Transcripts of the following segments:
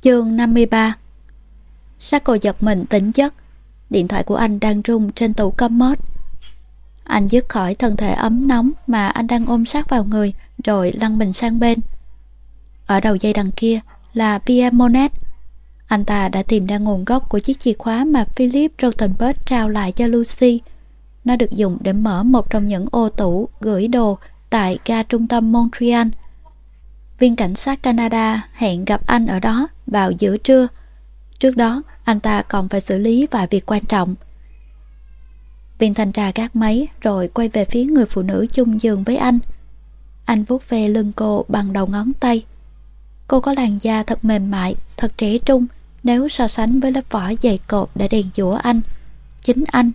Chương 53 Sako giật mình tỉnh giấc Điện thoại của anh đang rung trên tủ commode Anh dứt khỏi thân thể ấm nóng mà anh đang ôm sát vào người, rồi lăn mình sang bên. Ở đầu dây đằng kia là Pierre Monet. Anh ta đã tìm ra nguồn gốc của chiếc chìa khóa mà Philip Rothenberg trao lại cho Lucy. Nó được dùng để mở một trong những ô tủ gửi đồ tại ga trung tâm Montreal. Viên cảnh sát Canada hẹn gặp anh ở đó vào giữa trưa. Trước đó, anh ta còn phải xử lý vài việc quan trọng. Viên thanh tra gác máy rồi quay về phía người phụ nữ chung giường với anh. Anh vuốt ve lưng cô bằng đầu ngón tay. Cô có làn da thật mềm mại, thật trẻ trung nếu so sánh với lớp vỏ dày cộp đã đèn dũa anh. Chính anh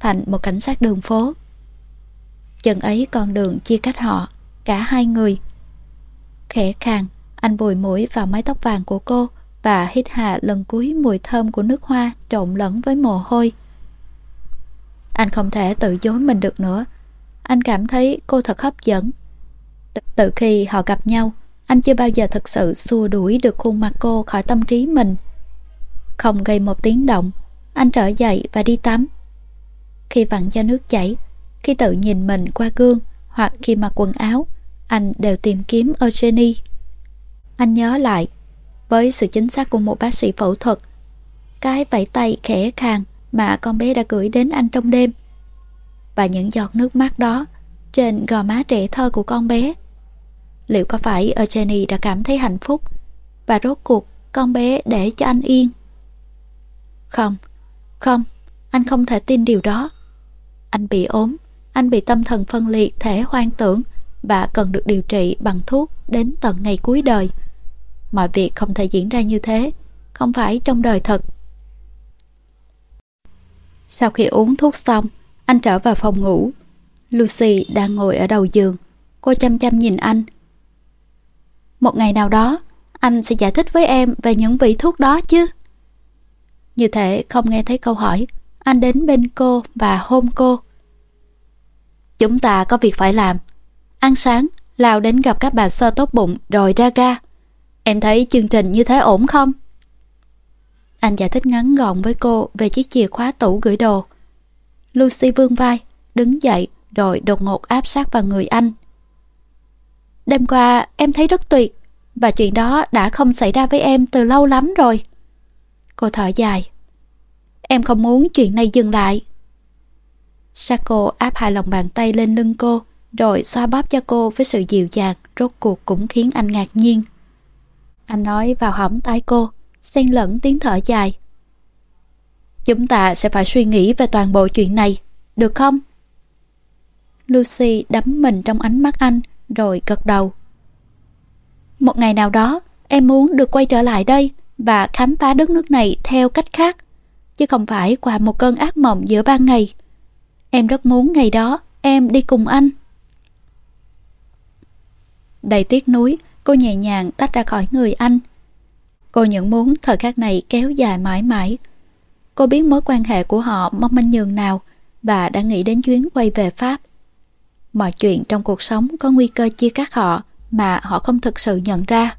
thành một cảnh sát đường phố. Chừng ấy con đường chia cách họ, cả hai người. Khẽ khàng, anh vùi mũi vào mái tóc vàng của cô và hít hà lần cuối mùi thơm của nước hoa trộn lẫn với mồ hôi. Anh không thể tự dối mình được nữa. Anh cảm thấy cô thật hấp dẫn. Từ khi họ gặp nhau, anh chưa bao giờ thực sự xua đuổi được khuôn mặt cô khỏi tâm trí mình. Không gây một tiếng động, anh trở dậy và đi tắm. Khi vặn cho nước chảy, khi tự nhìn mình qua gương hoặc khi mặc quần áo, anh đều tìm kiếm Eugenie. Anh nhớ lại, với sự chính xác của một bác sĩ phẫu thuật, cái vẫy tay khẽ khàng mà con bé đã gửi đến anh trong đêm. Và những giọt nước mắt đó trên gò má trẻ thơ của con bé. Liệu có phải Eugenie đã cảm thấy hạnh phúc và rốt cuộc con bé để cho anh yên? Không, không, anh không thể tin điều đó. Anh bị ốm, anh bị tâm thần phân liệt thể hoang tưởng và cần được điều trị bằng thuốc đến tận ngày cuối đời. Mọi việc không thể diễn ra như thế, không phải trong đời thật. Sau khi uống thuốc xong, anh trở vào phòng ngủ. Lucy đang ngồi ở đầu giường. Cô chăm chăm nhìn anh. Một ngày nào đó, anh sẽ giải thích với em về những vị thuốc đó chứ. Như thể không nghe thấy câu hỏi, anh đến bên cô và hôn cô. Chúng ta có việc phải làm. Ăn sáng, lao đến gặp các bà sơ tốt bụng rồi ra ga. Em thấy chương trình như thế ổn không? Anh giải thích ngắn gọn với cô về chiếc chìa khóa tủ gửi đồ. Lucy vương vai, đứng dậy rồi đột ngột áp sát vào người anh. Đêm qua em thấy rất tuyệt và chuyện đó đã không xảy ra với em từ lâu lắm rồi. Cô thở dài. Em không muốn chuyện này dừng lại. Sako áp hai lòng bàn tay lên lưng cô rồi xoa bóp cho cô với sự dịu dàng rốt cuộc cũng khiến anh ngạc nhiên. Anh nói vào hõm tay cô xen lẫn tiếng thở dài. Chúng ta sẽ phải suy nghĩ về toàn bộ chuyện này, được không? Lucy đắm mình trong ánh mắt anh, rồi gật đầu. Một ngày nào đó, em muốn được quay trở lại đây và khám phá đất nước này theo cách khác, chứ không phải qua một cơn ác mộng giữa ban ngày. Em rất muốn ngày đó em đi cùng anh. Đầy tiếc nuối, cô nhẹ nhàng tách ra khỏi người anh, Cô những muốn thời khắc này kéo dài mãi mãi. Cô biết mối quan hệ của họ mong manh nhường nào và đã nghĩ đến chuyến quay về Pháp. Mọi chuyện trong cuộc sống có nguy cơ chia cắt họ mà họ không thực sự nhận ra.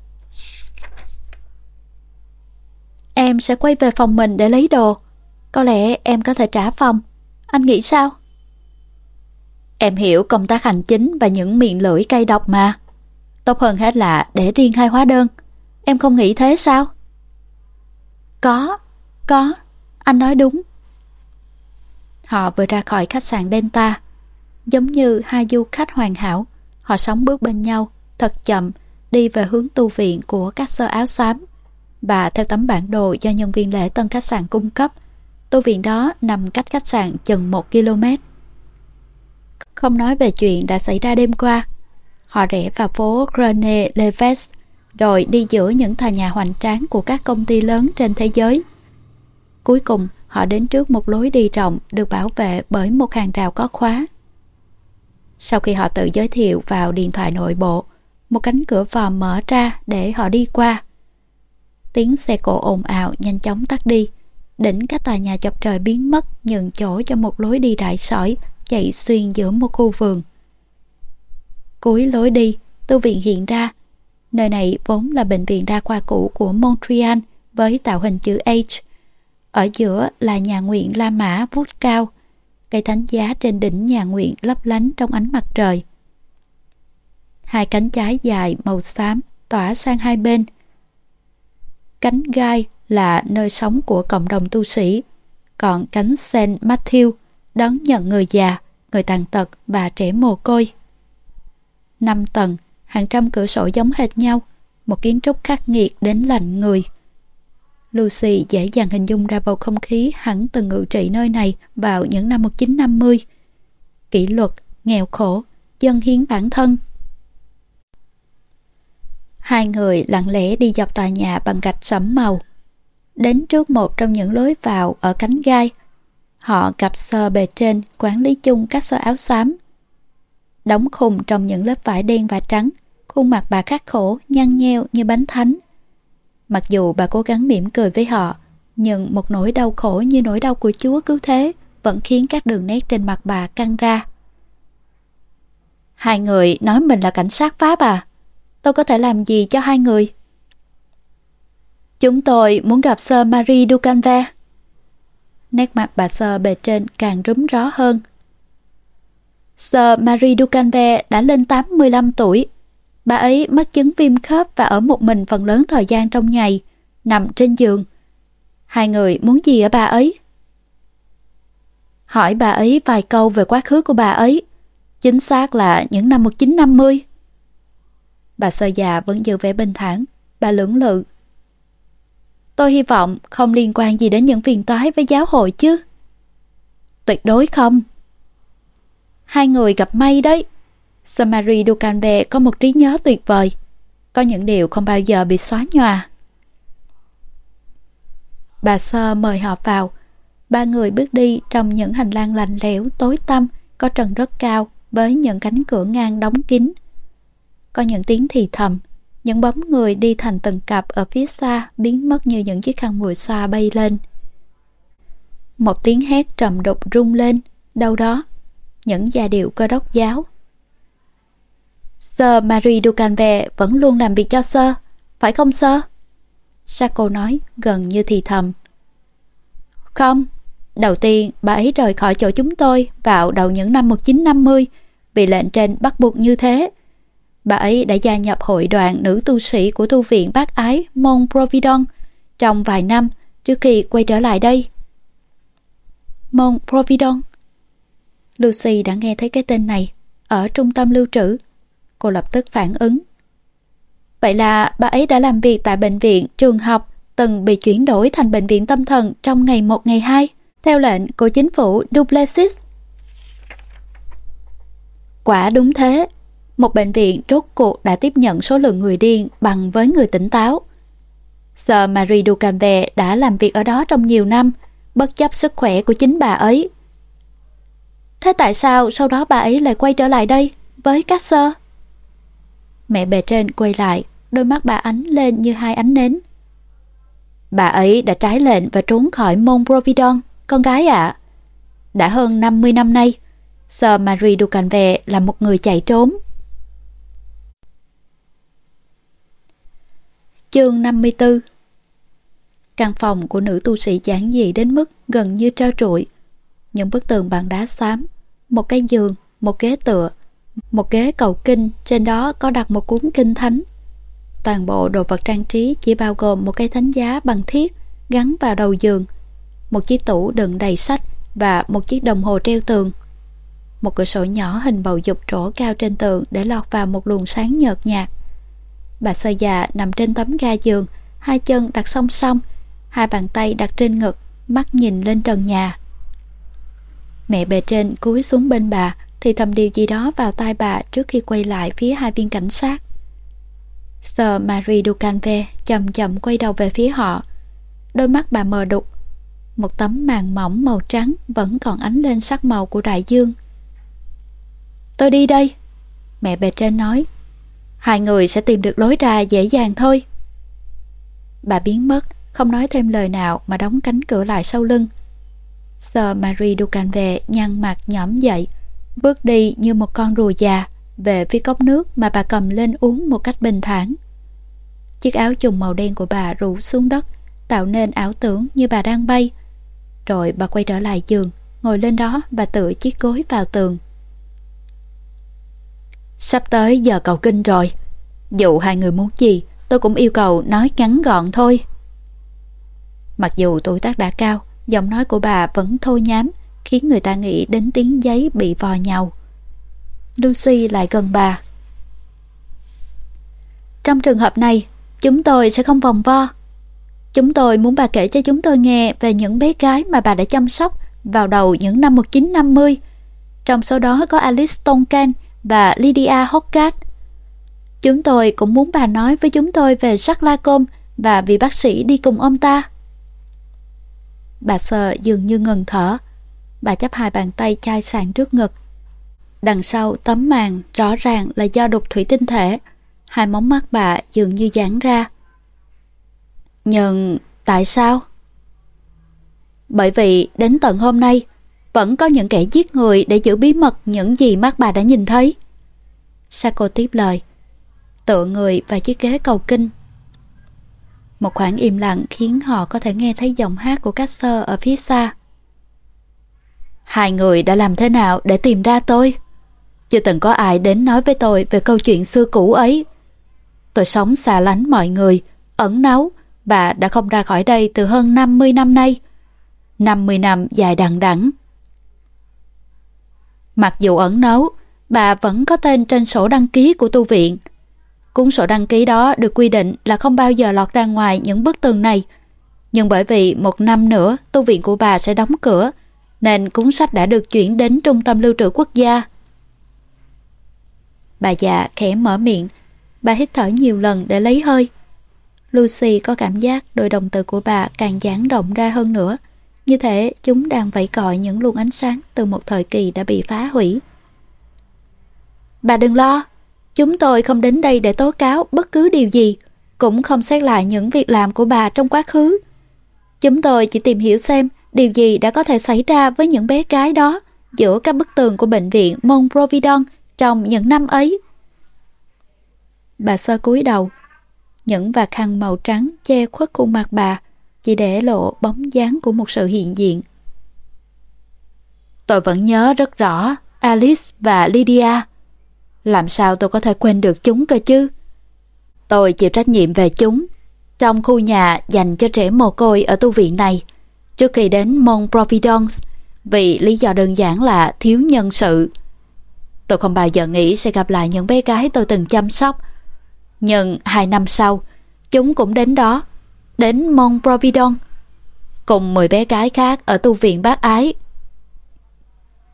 Em sẽ quay về phòng mình để lấy đồ. Có lẽ em có thể trả phòng. Anh nghĩ sao? Em hiểu công tác hành chính và những miệng lưỡi cay độc mà. Tốt hơn hết là để riêng hai hóa đơn. Em không nghĩ thế sao? Có, có, anh nói đúng. Họ vừa ra khỏi khách sạn Delta. Giống như hai du khách hoàn hảo, họ sống bước bên nhau, thật chậm, đi về hướng tu viện của các sơ áo xám. Và theo tấm bản đồ do nhân viên lễ tân khách sạn cung cấp, tu viện đó nằm cách khách sạn chừng 1 km. Không nói về chuyện đã xảy ra đêm qua, họ rẽ vào phố Grene Leves rồi đi giữa những tòa nhà hoành tráng của các công ty lớn trên thế giới. Cuối cùng, họ đến trước một lối đi rộng được bảo vệ bởi một hàng rào có khóa. Sau khi họ tự giới thiệu vào điện thoại nội bộ, một cánh cửa vòm mở ra để họ đi qua. Tiếng xe cộ ồn ào nhanh chóng tắt đi, đỉnh các tòa nhà chọc trời biến mất nhường chỗ cho một lối đi rải sỏi chạy xuyên giữa một khu vườn. Cuối lối đi, tu viện hiện ra Nơi này vốn là bệnh viện đa khoa cũ của Montreal với tạo hình chữ H. Ở giữa là nhà nguyện La Mã vút cao, cây thánh giá trên đỉnh nhà nguyện lấp lánh trong ánh mặt trời. Hai cánh trái dài màu xám tỏa sang hai bên. Cánh gai là nơi sống của cộng đồng tu sĩ, còn cánh Saint Matthew đón nhận người già, người tàn tật và trẻ mồ côi. Năm tầng, hàng trăm cửa sổ giống hệt nhau, một kiến trúc khắc nghiệt đến lạnh người. Lucy dễ dàng hình dung ra bầu không khí hẳn từng ngự trị nơi này vào những năm 1950. Kỷ luật, nghèo khổ, dân hiến bản thân. Hai người lặng lẽ đi dọc tòa nhà bằng gạch sẫm màu. Đến trước một trong những lối vào ở cánh gai, họ gặp sơ bề trên quản lý chung các sơ áo xám. Đóng khùng trong những lớp vải đen và trắng, khuôn mặt bà khắc khổ, nhăn nheo như bánh thánh. Mặc dù bà cố gắng mỉm cười với họ, nhưng một nỗi đau khổ như nỗi đau của Chúa cứu thế vẫn khiến các đường nét trên mặt bà căng ra. Hai người nói mình là cảnh sát Pháp à? Tôi có thể làm gì cho hai người? Chúng tôi muốn gặp Sir Marie Ducanve. Nét mặt bà sơ bề trên càng rúm rõ hơn. Sir Marie Ducanve đã lên 85 tuổi Bà ấy mắc chứng viêm khớp và ở một mình phần lớn thời gian trong ngày, nằm trên giường. Hai người muốn gì ở bà ấy? Hỏi bà ấy vài câu về quá khứ của bà ấy. Chính xác là những năm 1950. Bà sơ già vẫn giữ vẻ bình thản, bà lưỡng lự. Tôi hy vọng không liên quan gì đến những phiền toái với giáo hội chứ. Tuyệt đối không. Hai người gặp may đấy. Samari Dukanbe có một trí nhớ tuyệt vời. Có những điều không bao giờ bị xóa nhòa. Bà Sơ mời họ vào. Ba người bước đi trong những hành lang lạnh lẽo, tối tăm, có trần rất cao với những cánh cửa ngang đóng kín. Có những tiếng thì thầm, những bóng người đi thành từng cặp ở phía xa biến mất như những chiếc khăn mùi xoa bay lên. Một tiếng hét trầm đục rung lên, đâu đó, những già điệu cơ đốc giáo. Sir Marie Ducanve vẫn luôn làm việc cho Sir, phải không Sir? Sako nói gần như thì thầm. Không, đầu tiên bà ấy rời khỏi chỗ chúng tôi vào đầu những năm 1950 vì lệnh trên bắt buộc như thế. Bà ấy đã gia nhập hội đoàn nữ tu sĩ của tu viện bác ái Mont Providon trong vài năm trước khi quay trở lại đây. Mont Providon Lucy đã nghe thấy cái tên này ở trung tâm lưu trữ Cô lập tức phản ứng. Vậy là bà ấy đã làm việc tại bệnh viện, trường học, từng bị chuyển đổi thành bệnh viện tâm thần trong ngày 1 ngày 2, theo lệnh của chính phủ Duplessis. Quả đúng thế, một bệnh viện rốt cuộc đã tiếp nhận số lượng người điên bằng với người tỉnh táo. Sir Marie Ducanve đã làm việc ở đó trong nhiều năm, bất chấp sức khỏe của chính bà ấy. Thế tại sao sau đó bà ấy lại quay trở lại đây với các sơ? Mẹ bề trên quay lại, đôi mắt bà ánh lên như hai ánh nến. Bà ấy đã trái lệnh và trốn khỏi môn Providon, con gái ạ. Đã hơn 50 năm nay, Sir Marie Ducanve là một người chạy trốn. Chương 54 Căn phòng của nữ tu sĩ giản dị đến mức gần như trơ trụi. Những bức tường bằng đá xám, một cái giường, một ghế tựa, một ghế cầu kinh, trên đó có đặt một cuốn kinh thánh. Toàn bộ đồ vật trang trí chỉ bao gồm một cây thánh giá bằng thiết gắn vào đầu giường, một chiếc tủ đựng đầy sách và một chiếc đồng hồ treo tường. Một cửa sổ nhỏ hình bầu dục trổ cao trên tường để lọt vào một luồng sáng nhợt nhạt. Bà sơ già nằm trên tấm ga giường, hai chân đặt song song, hai bàn tay đặt trên ngực, mắt nhìn lên trần nhà. Mẹ bề trên cúi xuống bên bà, thì thầm điều gì đó vào tai bà trước khi quay lại phía hai viên cảnh sát. Sir Marie Ducanve chậm chậm quay đầu về phía họ. Đôi mắt bà mờ đục. Một tấm màn mỏng màu trắng vẫn còn ánh lên sắc màu của đại dương. Tôi đi đây, mẹ bề trên nói. Hai người sẽ tìm được lối ra dễ dàng thôi. Bà biến mất, không nói thêm lời nào mà đóng cánh cửa lại sau lưng. Sir Marie Ducanve nhăn mặt nhõm dậy, bước đi như một con rùa già về phía cốc nước mà bà cầm lên uống một cách bình thản. Chiếc áo trùng màu đen của bà rủ xuống đất, tạo nên ảo tưởng như bà đang bay. Rồi bà quay trở lại giường, ngồi lên đó và tựa chiếc gối vào tường. Sắp tới giờ cầu kinh rồi. Dù hai người muốn gì, tôi cũng yêu cầu nói ngắn gọn thôi. Mặc dù tuổi tác đã cao, giọng nói của bà vẫn thô nhám, khiến người ta nghĩ đến tiếng giấy bị vò nhau. Lucy lại gần bà. Trong trường hợp này, chúng tôi sẽ không vòng vo. Chúng tôi muốn bà kể cho chúng tôi nghe về những bé gái mà bà đã chăm sóc vào đầu những năm 1950. Trong số đó có Alice Tonkan và Lydia Hogarth. Chúng tôi cũng muốn bà nói với chúng tôi về Jacques Lacombe và vị bác sĩ đi cùng ông ta. Bà sợ dường như ngừng thở. Bà chấp hai bàn tay chai sàn trước ngực. Đằng sau tấm màn rõ ràng là do đục thủy tinh thể. Hai móng mắt bà dường như giãn ra. Nhưng tại sao? Bởi vì đến tận hôm nay, vẫn có những kẻ giết người để giữ bí mật những gì mắt bà đã nhìn thấy. Sako tiếp lời, tựa người và chiếc ghế cầu kinh. Một khoảng im lặng khiến họ có thể nghe thấy giọng hát của Caster ở phía xa. Hai người đã làm thế nào để tìm ra tôi? Chưa từng có ai đến nói với tôi về câu chuyện xưa cũ ấy. Tôi sống xa lánh mọi người, ẩn náu và đã không ra khỏi đây từ hơn 50 năm nay. 50 năm dài đằng đẵng. Mặc dù ẩn náu, bà vẫn có tên trên sổ đăng ký của tu viện. Cuốn sổ đăng ký đó được quy định là không bao giờ lọt ra ngoài những bức tường này. Nhưng bởi vì một năm nữa tu viện của bà sẽ đóng cửa, nên cuốn sách đã được chuyển đến Trung tâm Lưu trữ Quốc gia. Bà già khẽ mở miệng, bà hít thở nhiều lần để lấy hơi. Lucy có cảm giác đôi đồng tử của bà càng giãn rộng ra hơn nữa. Như thế, chúng đang vẫy còi những luồng ánh sáng từ một thời kỳ đã bị phá hủy. Bà đừng lo, chúng tôi không đến đây để tố cáo bất cứ điều gì, cũng không xét lại những việc làm của bà trong quá khứ. Chúng tôi chỉ tìm hiểu xem điều gì đã có thể xảy ra với những bé gái đó giữa các bức tường của bệnh viện Mont Providon trong những năm ấy. Bà sơ cúi đầu, những vạt khăn màu trắng che khuất khuôn mặt bà, chỉ để lộ bóng dáng của một sự hiện diện. Tôi vẫn nhớ rất rõ Alice và Lydia. Làm sao tôi có thể quên được chúng cơ chứ? Tôi chịu trách nhiệm về chúng. Trong khu nhà dành cho trẻ mồ côi ở tu viện này, trước khi đến Mont Providence, vì lý do đơn giản là thiếu nhân sự. Tôi không bao giờ nghĩ sẽ gặp lại những bé gái tôi từng chăm sóc. Nhưng hai năm sau, chúng cũng đến đó đến Mont Providence, cùng 10 bé gái khác ở tu viện bác ái.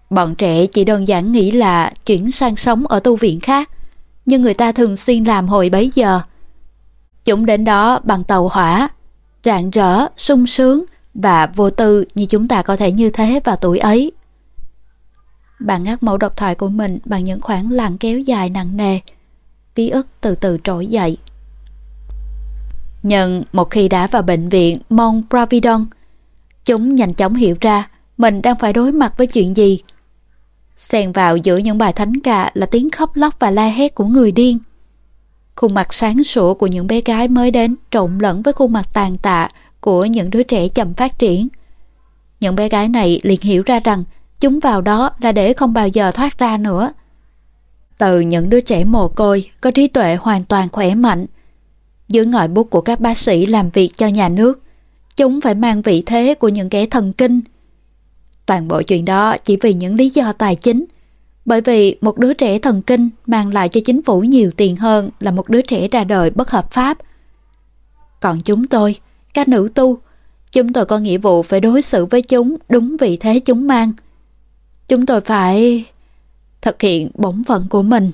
Bọn trẻ chỉ đơn giản nghĩ là chuyển sang sống ở tu viện khác, nhưng người ta thường xuyên làm hồi bấy giờ. Chúng đến đó bằng tàu hỏa, rạng rỡ, sung sướng và vô tư như chúng ta có thể như thế vào tuổi ấy. Bạn ngắt mẫu độc thoại của mình bằng những khoảng lặng kéo dài nặng nề. Ký ức từ từ trỗi dậy. Nhưng một khi đã vào bệnh viện Mont Providon, chúng nhanh chóng hiểu ra mình đang phải đối mặt với chuyện gì. Xen vào giữa những bài thánh ca là tiếng khóc lóc và la hét của người điên. Khuôn mặt sáng sủa của những bé gái mới đến trộn lẫn với khuôn mặt tàn tạ của những đứa trẻ chậm phát triển. Những bé gái này liền hiểu ra rằng chúng vào đó là để không bao giờ thoát ra nữa. Từ những đứa trẻ mồ côi có trí tuệ hoàn toàn khỏe mạnh, dưới ngòi bút của các bác sĩ làm việc cho nhà nước, chúng phải mang vị thế của những kẻ thần kinh. Toàn bộ chuyện đó chỉ vì những lý do tài chính, bởi vì một đứa trẻ thần kinh mang lại cho chính phủ nhiều tiền hơn là một đứa trẻ ra đời bất hợp pháp. Còn chúng tôi, các nữ tu, chúng tôi có nghĩa vụ phải đối xử với chúng đúng vị thế chúng mang. Chúng tôi phải thực hiện bổn phận của mình.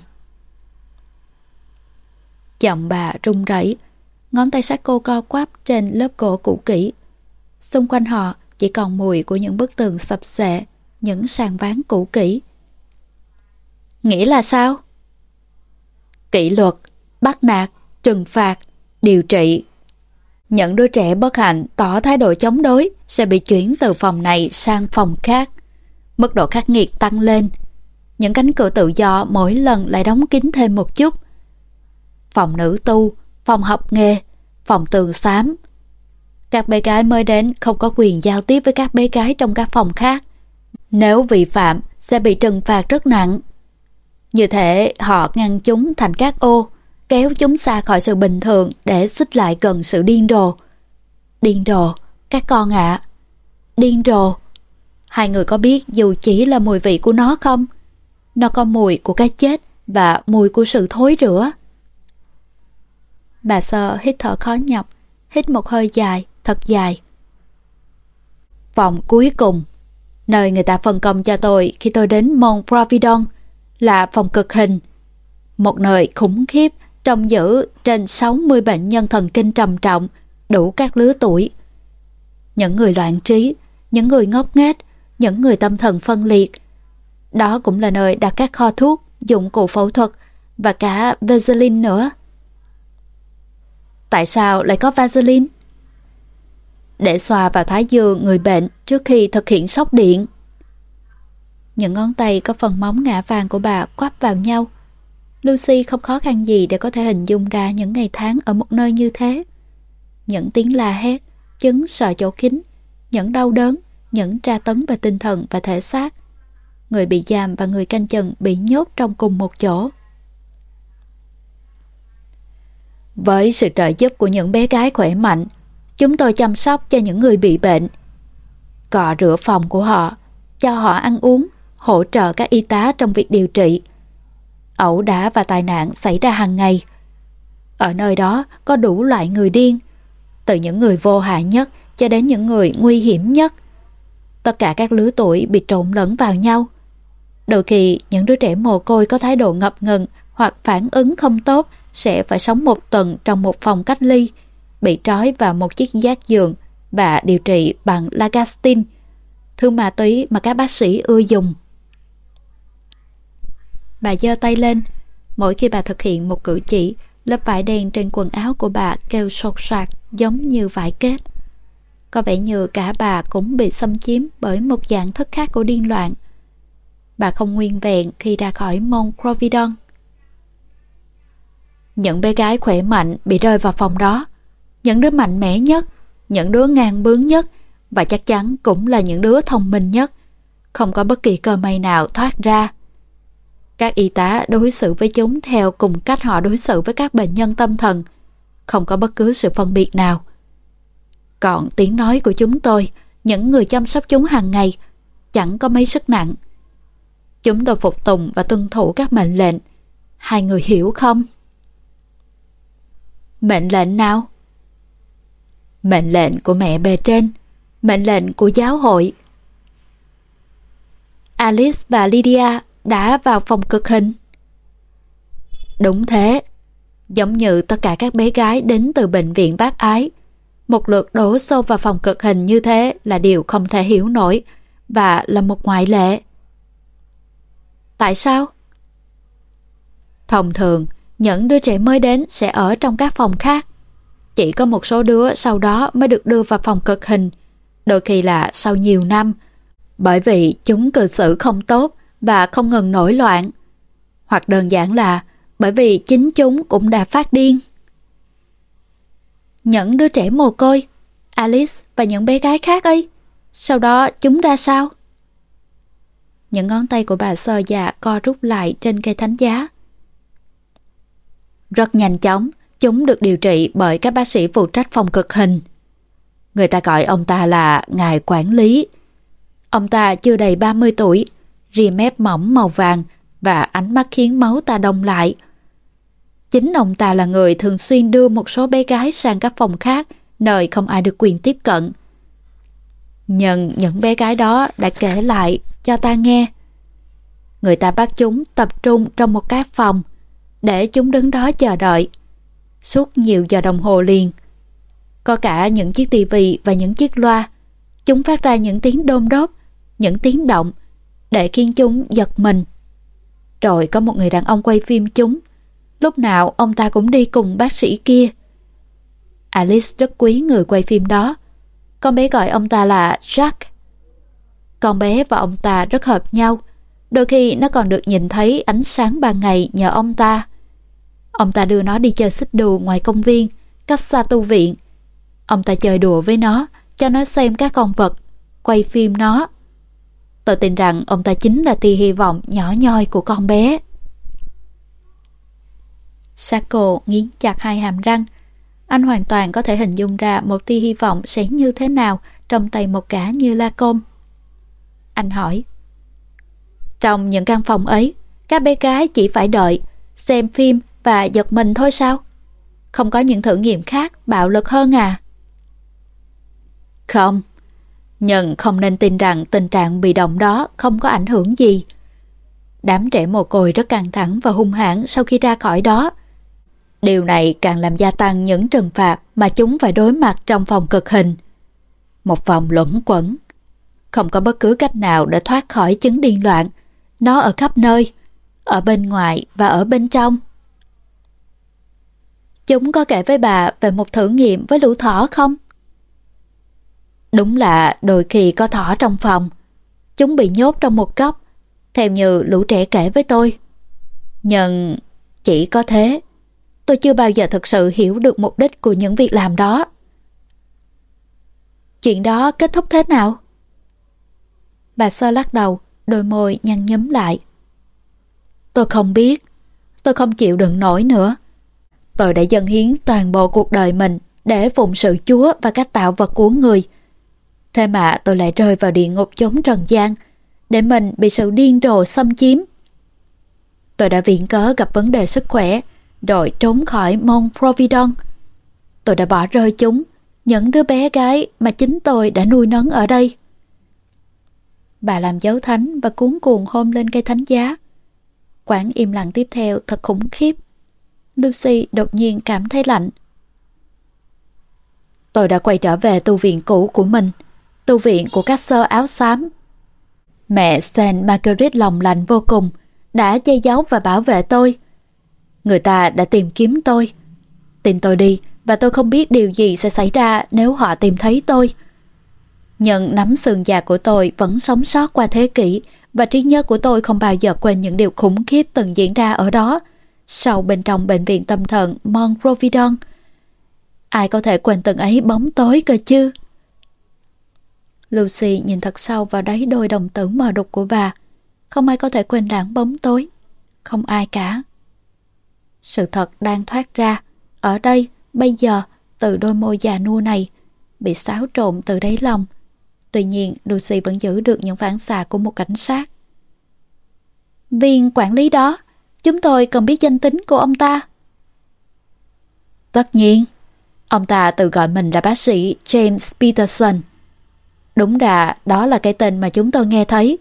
Giọng bà run rẩy, ngón tay sát cô co quắp trên lớp gỗ cũ kỹ. Xung quanh họ chỉ còn mùi của những bức tường sập xệ, những sàn ván cũ kỹ. Nghĩ là sao? Kỷ luật, bắt nạt, trừng phạt, điều trị. Những đứa trẻ bất hạnh tỏ thái độ chống đối sẽ bị chuyển từ phòng này sang phòng khác. Mức độ khắc nghiệt tăng lên. Những cánh cửa tự do mỗi lần lại đóng kín thêm một chút. Phòng nữ tu, phòng học nghề, phòng tường xám. Các bé gái mới đến không có quyền giao tiếp với các bé gái trong các phòng khác. Nếu vi phạm sẽ bị trừng phạt rất nặng. Như thế họ ngăn chúng thành các ô, kéo chúng xa khỏi sự bình thường để xích lại gần sự điên rồ. Điên rồ, các con ạ. Điên rồ. Hai người có biết dù chỉ là mùi vị của nó không? Nó có mùi của cái chết và mùi của sự thối rữa. Bà sợ hít thở khó nhọc, hít một hơi dài, thật dài. phòng cuối cùng, nơi người ta phân công cho tôi khi tôi đến Mont Providon là phòng cực hình. Một nơi khủng khiếp trông giữ trên 60 bệnh nhân thần kinh trầm trọng, đủ các lứa tuổi. Những người loạn trí, những người ngốc nghếch, những người tâm thần phân liệt. Đó cũng là nơi đặt các kho thuốc, dụng cụ phẫu thuật và cả Vaseline nữa. Tại sao lại có Vaseline? Để xoa vào thái dương người bệnh trước khi thực hiện sốc điện. Những ngón tay có phần móng ngã vàng của bà quắp vào nhau. Lucy không khó khăn gì để có thể hình dung ra những ngày tháng ở một nơi như thế. Những tiếng la hét, chứng sợ chỗ kín, những đau đớn, những tra tấn về tinh thần và thể xác. Người bị giam và người canh chừng bị nhốt trong cùng một chỗ. Với sự trợ giúp của những bé gái khỏe mạnh, chúng tôi chăm sóc cho những người bị bệnh. Cọ rửa phòng của họ, cho họ ăn uống, hỗ trợ các y tá trong việc điều trị. Ẩu đả và tai nạn xảy ra hàng ngày. Ở nơi đó có đủ loại người điên, từ những người vô hại nhất cho đến những người nguy hiểm nhất. Tất cả các lứa tuổi bị trộn lẫn vào nhau. Đôi khi những đứa trẻ mồ côi có thái độ ngập ngừng hoặc phản ứng không tốt sẽ phải sống một tuần trong một phòng cách ly, bị trói vào một chiếc giác giường và điều trị bằng Lagastin, thứ ma túy mà các bác sĩ ưa dùng. Bà giơ tay lên, mỗi khi bà thực hiện một cử chỉ, lớp vải đen trên quần áo của bà kêu sột soạt giống như vải kết. Có vẻ như cả bà cũng bị xâm chiếm bởi một dạng thức khác của điên loạn. Bà không nguyên vẹn khi ra khỏi môn crovidon. Những bé gái khỏe mạnh bị rơi vào phòng đó. Những đứa mạnh mẽ nhất, những đứa ngang bướng nhất và chắc chắn cũng là những đứa thông minh nhất. Không có bất kỳ cơ may nào thoát ra. Các y tá đối xử với chúng theo cùng cách họ đối xử với các bệnh nhân tâm thần. Không có bất cứ sự phân biệt nào. Còn tiếng nói của chúng tôi, những người chăm sóc chúng hàng ngày, chẳng có mấy sức nặng. Chúng tôi phục tùng và tuân thủ các mệnh lệnh. Hai người hiểu không? Mệnh lệnh nào? Mệnh lệnh của mẹ bề trên, mệnh lệnh của giáo hội. Alice và Lydia đã vào phòng cực hình. Đúng thế, giống như tất cả các bé gái đến từ bệnh viện bác ái. Một lượt đổ xô vào phòng cực hình như thế là điều không thể hiểu nổi và là một ngoại lệ. Tại sao? Thông thường, những đứa trẻ mới đến sẽ ở trong các phòng khác. Chỉ có một số đứa sau đó mới được đưa vào phòng cực hình, đôi khi là sau nhiều năm, bởi vì chúng cư xử không tốt và không ngừng nổi loạn. Hoặc đơn giản là bởi vì chính chúng cũng đã phát điên. Những đứa trẻ mồ côi, Alice và những bé gái khác ấy, sau đó chúng ra sao? Những ngón tay của bà sơ già co rút lại trên cây thánh giá. Rất nhanh chóng, chúng được điều trị bởi các bác sĩ phụ trách phòng cực hình. Người ta gọi ông ta là ngài quản lý. Ông ta chưa đầy 30 tuổi, ria mép mỏng màu vàng và ánh mắt khiến máu ta đông lại. Chính ông ta là người thường xuyên đưa một số bé gái sang các phòng khác nơi không ai được quyền tiếp cận. Nhưng những bé gái đó đã kể lại cho ta nghe. Người ta bắt chúng tập trung trong một cái phòng để chúng đứng đó chờ đợi. Suốt nhiều giờ đồng hồ liền. Có cả những chiếc tivi và những chiếc loa. Chúng phát ra những tiếng đôm đốp, những tiếng động để khiến chúng giật mình. Rồi có một người đàn ông quay phim chúng. Lúc nào ông ta cũng đi cùng bác sĩ kia. Alice rất quý người quay phim đó. Con bé gọi ông ta là Jack. Con bé và ông ta rất hợp nhau. Đôi khi nó còn được nhìn thấy ánh sáng ban ngày nhờ ông ta. Ông ta đưa nó đi chơi xích đu ngoài công viên, cách xa tu viện. Ông ta chơi đùa với nó, cho nó xem các con vật, quay phim nó. Tôi tin rằng ông ta chính là tia hy vọng nhỏ nhoi của con bé. Sako nghiến chặt hai hàm răng. Anh hoàn toàn có thể hình dung ra một tia hy vọng sẽ như thế nào trong tay một cả như la côm. Anh hỏi. Trong những căn phòng ấy, các bé gái chỉ phải đợi, xem phim và giật mình thôi sao? Không có những thử nghiệm khác bạo lực hơn à? Không, nhưng không nên tin rằng tình trạng bị động đó không có ảnh hưởng gì. Đám trẻ mồ côi rất căng thẳng và hung hãn sau khi ra khỏi đó. Điều này càng làm gia tăng những trừng phạt mà chúng phải đối mặt trong phòng cực hình. Một phòng luẩn quẩn. Không có bất cứ cách nào để thoát khỏi chứng điên loạn. Nó ở khắp nơi, ở bên ngoài và ở bên trong. Chúng có kể với bà về một thử nghiệm với lũ thỏ không? Đúng là đôi khi có thỏ trong phòng. Chúng bị nhốt trong một góc, theo như lũ trẻ kể với tôi. Nhưng chỉ có thế, tôi chưa bao giờ thực sự hiểu được mục đích của những việc làm đó. Chuyện đó kết thúc thế nào? Bà sơ lắc đầu, đôi môi nhăn nhấm lại. Tôi không biết, tôi không chịu đựng nổi nữa. Tôi đã dâng hiến toàn bộ cuộc đời mình để phụng sự Chúa và các tạo vật của người. Thế mà tôi lại rơi vào địa ngục chống trần gian, để mình bị sự điên rồ xâm chiếm. Tôi đã viện cớ gặp vấn đề sức khỏe, rồi trốn khỏi Mont Providon. Tôi đã bỏ rơi chúng, những đứa bé gái mà chính tôi đã nuôi nấng ở đây. Bà làm dấu thánh và cuốn cuồng hôn lên cây thánh giá. Quảng im lặng tiếp theo thật khủng khiếp. Lucy đột nhiên cảm thấy lạnh. Tôi đã quay trở về tu viện cũ của mình, tu viện của các sơ áo xám. Mẹ Saint Margaret lòng lạnh vô cùng, đã che giấu và bảo vệ tôi. Người ta đã tìm kiếm tôi. Tin tôi đi, và tôi không biết điều gì sẽ xảy ra nếu họ tìm thấy tôi. Nhận nắm sườn già của tôi vẫn sống sót qua thế kỷ và trí nhớ của tôi không bao giờ quên những điều khủng khiếp từng diễn ra ở đó, sau bên trong bệnh viện tâm thần Mont Providon. Ai có thể quên từng ấy bóng tối cơ chứ? Lucy nhìn thật sâu vào đáy đôi đồng tử mờ đục của bà. Không ai có thể quên đảng bóng tối. Không ai cả. Sự thật đang thoát ra. Ở đây, bây giờ, từ đôi môi già nua này, bị xáo trộn từ đáy lòng. Tuy nhiên, Lucy vẫn giữ được những phản xạ của một cảnh sát. Viên quản lý đó, chúng tôi cần biết danh tính của ông ta. Tất nhiên, ông ta tự gọi mình là bác sĩ James Peterson. Đúng là đó là cái tên mà chúng tôi nghe thấy.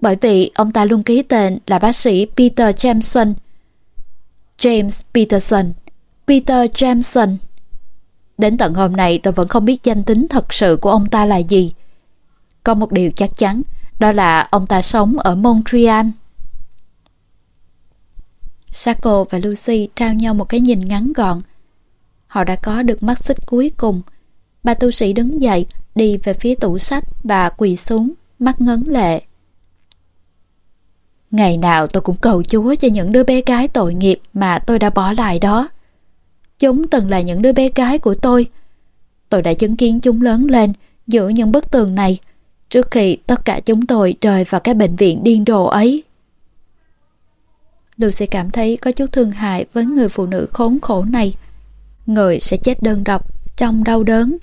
Bởi vì ông ta luôn ký tên là bác sĩ Peter Jameson. James Peterson. Peter Jameson. Đến tận hôm nay tôi vẫn không biết danh tính thật sự của ông ta là gì. Có một điều chắc chắn, đó là ông ta sống ở Montreal. Saco và Lucy trao nhau một cái nhìn ngắn gọn. Họ đã có được mắt xích cuối cùng. Bà tu sĩ đứng dậy, đi về phía tủ sách và quỳ xuống, mắt ngấn lệ. Ngày nào tôi cũng cầu Chúa cho những đứa bé gái tội nghiệp mà tôi đã bỏ lại đó. Chúng từng là những đứa bé gái của tôi. Tôi đã chứng kiến chúng lớn lên giữa những bức tường này trước khi tất cả chúng tôi rời vào cái bệnh viện điên rồ ấy. Lucy cảm thấy có chút thương hại với người phụ nữ khốn khổ này. Người sẽ chết đơn độc trong đau đớn.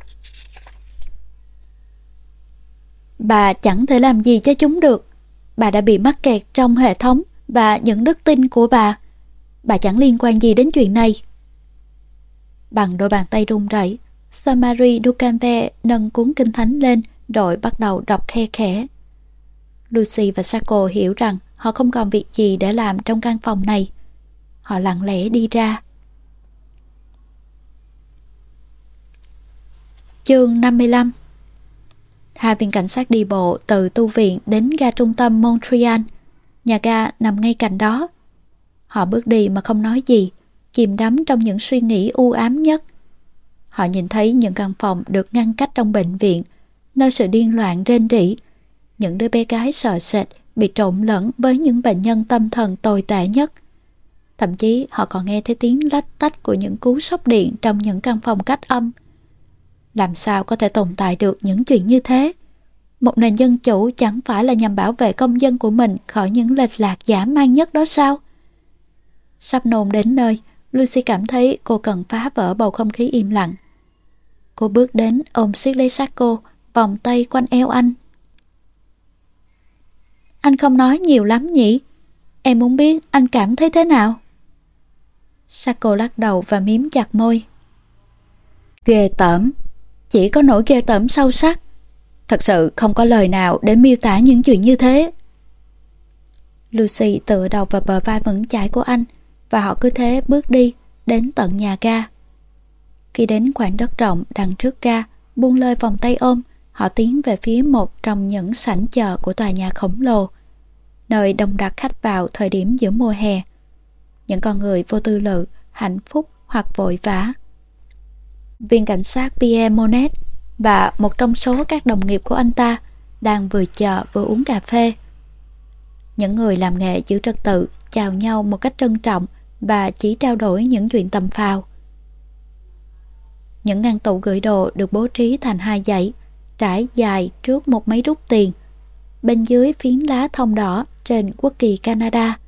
Bà chẳng thể làm gì cho chúng được. Bà đã bị mắc kẹt trong hệ thống và những đức tin của bà. Bà chẳng liên quan gì đến chuyện này. Bằng đôi bàn tay run rẩy, Samari Ducante nâng cuốn kinh thánh lên đội bắt đầu đọc khe khẽ. Lucy và Sako hiểu rằng họ không còn việc gì để làm trong căn phòng này. Họ lặng lẽ đi ra. Chương 55 Hai viên cảnh sát đi bộ từ tu viện đến ga trung tâm Montreal. Nhà ga nằm ngay cạnh đó. Họ bước đi mà không nói gì, chìm đắm trong những suy nghĩ u ám nhất. Họ nhìn thấy những căn phòng được ngăn cách trong bệnh viện, nơi sự điên loạn rên rỉ. Những đứa bé gái sợ sệt bị trộn lẫn với những bệnh nhân tâm thần tồi tệ nhất. Thậm chí họ còn nghe thấy tiếng lách tách của những cú sốc điện trong những căn phòng cách âm. Làm sao có thể tồn tại được những chuyện như thế? Một nền dân chủ chẳng phải là nhằm bảo vệ công dân của mình khỏi những lệch lạc giả man nhất đó sao? Sắp nôn đến nơi, Lucy cảm thấy cô cần phá vỡ bầu không khí im lặng. Cô bước đến ôm siết lấy sát cô, vòng tay quanh eo anh. Anh không nói nhiều lắm nhỉ? Em muốn biết anh cảm thấy thế nào? Sako lắc đầu và miếm chặt môi. Ghê tởm, chỉ có nỗi ghê tởm sâu sắc. Thật sự không có lời nào để miêu tả những chuyện như thế. Lucy tựa đầu vào bờ vai vững chãi của anh và họ cứ thế bước đi đến tận nhà ga. Khi đến khoảng đất rộng đằng trước ga, buông lơi vòng tay ôm, họ tiến về phía một trong những sảnh chờ của tòa nhà khổng lồ, nơi đông đặc khách vào thời điểm giữa mùa hè. Những con người vô tư lự, hạnh phúc hoặc vội vã. Viên cảnh sát Pierre Monet và một trong số các đồng nghiệp của anh ta đang vừa chờ vừa uống cà phê. Những người làm nghề giữ trật tự chào nhau một cách trân trọng và chỉ trao đổi những chuyện tầm phào. Những ngăn tủ gửi đồ được bố trí thành hai dãy, trải dài trước một máy rút tiền. Bên dưới phiến lá thông đỏ trên quốc kỳ Canada.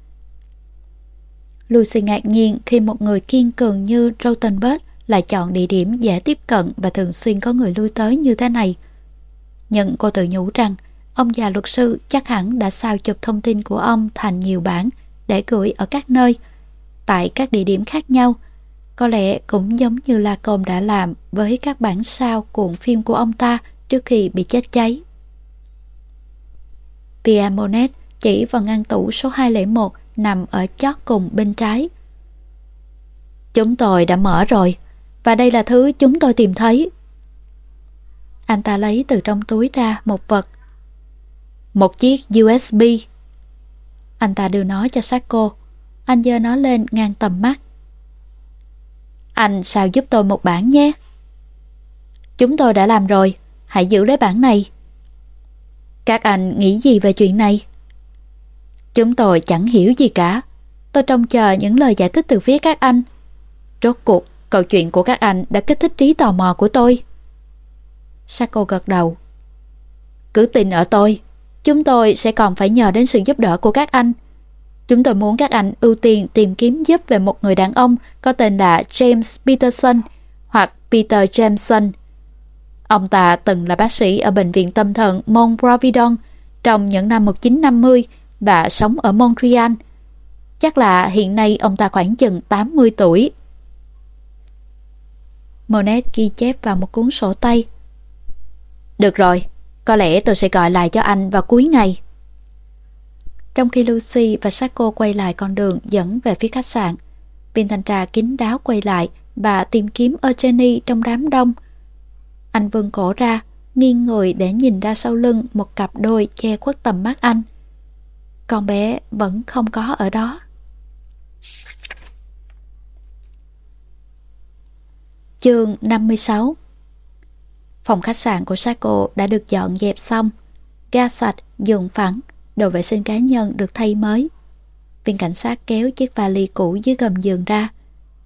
Lucy ngạc nhiên khi một người kiên cường như Rottenberg lại chọn địa điểm dễ tiếp cận và thường xuyên có người lui tới như thế này. Nhưng cô tự nhủ rằng ông già luật sư chắc hẳn đã sao chụp thông tin của ông thành nhiều bản để gửi ở các nơi, tại các địa điểm khác nhau. Có lẽ cũng giống như là Lacombe đã làm với các bản sao cuộn phim của ông ta trước khi bị chết cháy. Pierre Monet chỉ vào ngăn tủ số 201 nằm ở chót cùng bên trái. Chúng tôi đã mở rồi, và đây là thứ chúng tôi tìm thấy. Anh ta lấy từ trong túi ra một vật. Một chiếc USB. Anh ta đưa nó cho Sako. Anh giơ nó lên ngang tầm mắt. Anh sao giúp tôi một bản nhé? Chúng tôi đã làm rồi, hãy giữ lấy bản này. Các anh nghĩ gì về chuyện này? Chúng tôi chẳng hiểu gì cả. Tôi trông chờ những lời giải thích từ phía các anh. Rốt cuộc, câu chuyện của các anh đã kích thích trí tò mò của tôi. Sako gật đầu. Cứ tin ở tôi, chúng tôi sẽ còn phải nhờ đến sự giúp đỡ của các anh. Chúng tôi muốn các anh ưu tiên tìm kiếm giúp về một người đàn ông có tên là James Peterson hoặc Peter Jameson. Ông ta từng là bác sĩ ở bệnh viện tâm thần Mont Providon trong những năm 1950 và sống ở Montreal. Chắc là hiện nay ông ta khoảng chừng 80 tuổi. Monet ghi chép vào một cuốn sổ tay. Được rồi, có lẽ tôi sẽ gọi lại cho anh vào cuối ngày. Trong khi Lucy và Sako quay lại con đường dẫn về phía khách sạn, viên thanh trà kín đáo quay lại và tìm kiếm Eugenie trong đám đông. Anh vươn cổ ra, nghiêng người để nhìn ra sau lưng một cặp đôi che khuất tầm mắt anh. Con bé vẫn không có ở đó. Chương 56 Phòng khách sạn của Saco đã được dọn dẹp xong. Ga sạch, giường phẳng, đồ vệ sinh cá nhân được thay mới. Viên cảnh sát kéo chiếc vali cũ dưới gầm giường ra.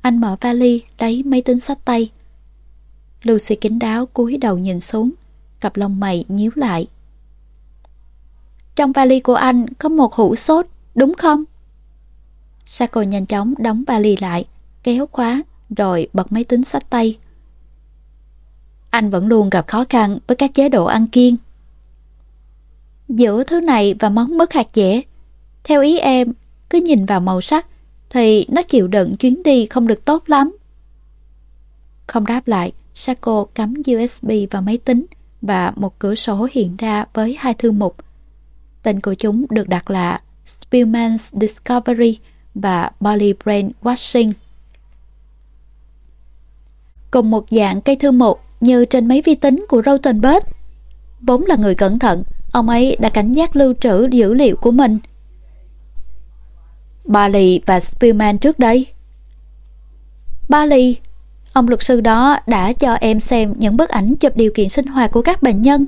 Anh mở vali, lấy máy tính sách tay. Lucy kính đáo cúi đầu nhìn xuống, cặp lông mày nhíu lại. Trong vali của anh có một hũ sốt, đúng không? Sako nhanh chóng đóng vali lại, kéo khóa, rồi bật máy tính sách tay. Anh vẫn luôn gặp khó khăn với các chế độ ăn kiêng. Giữa thứ này và món mứt hạt dẻ, theo ý em, cứ nhìn vào màu sắc thì nó chịu đựng chuyến đi không được tốt lắm. Không đáp lại, Sako cắm USB vào máy tính và một cửa sổ hiện ra với hai thư mục. Tên của chúng được đặt là Spillman's Discovery và Body Brain Washing. Cùng một dạng cây thư mục như trên máy vi tính của Rottenberg. Vốn là người cẩn thận, ông ấy đã cảnh giác lưu trữ dữ liệu của mình. Barley và Spillman trước đây. Barley, ông luật sư đó đã cho em xem những bức ảnh chụp điều kiện sinh hoạt của các bệnh nhân,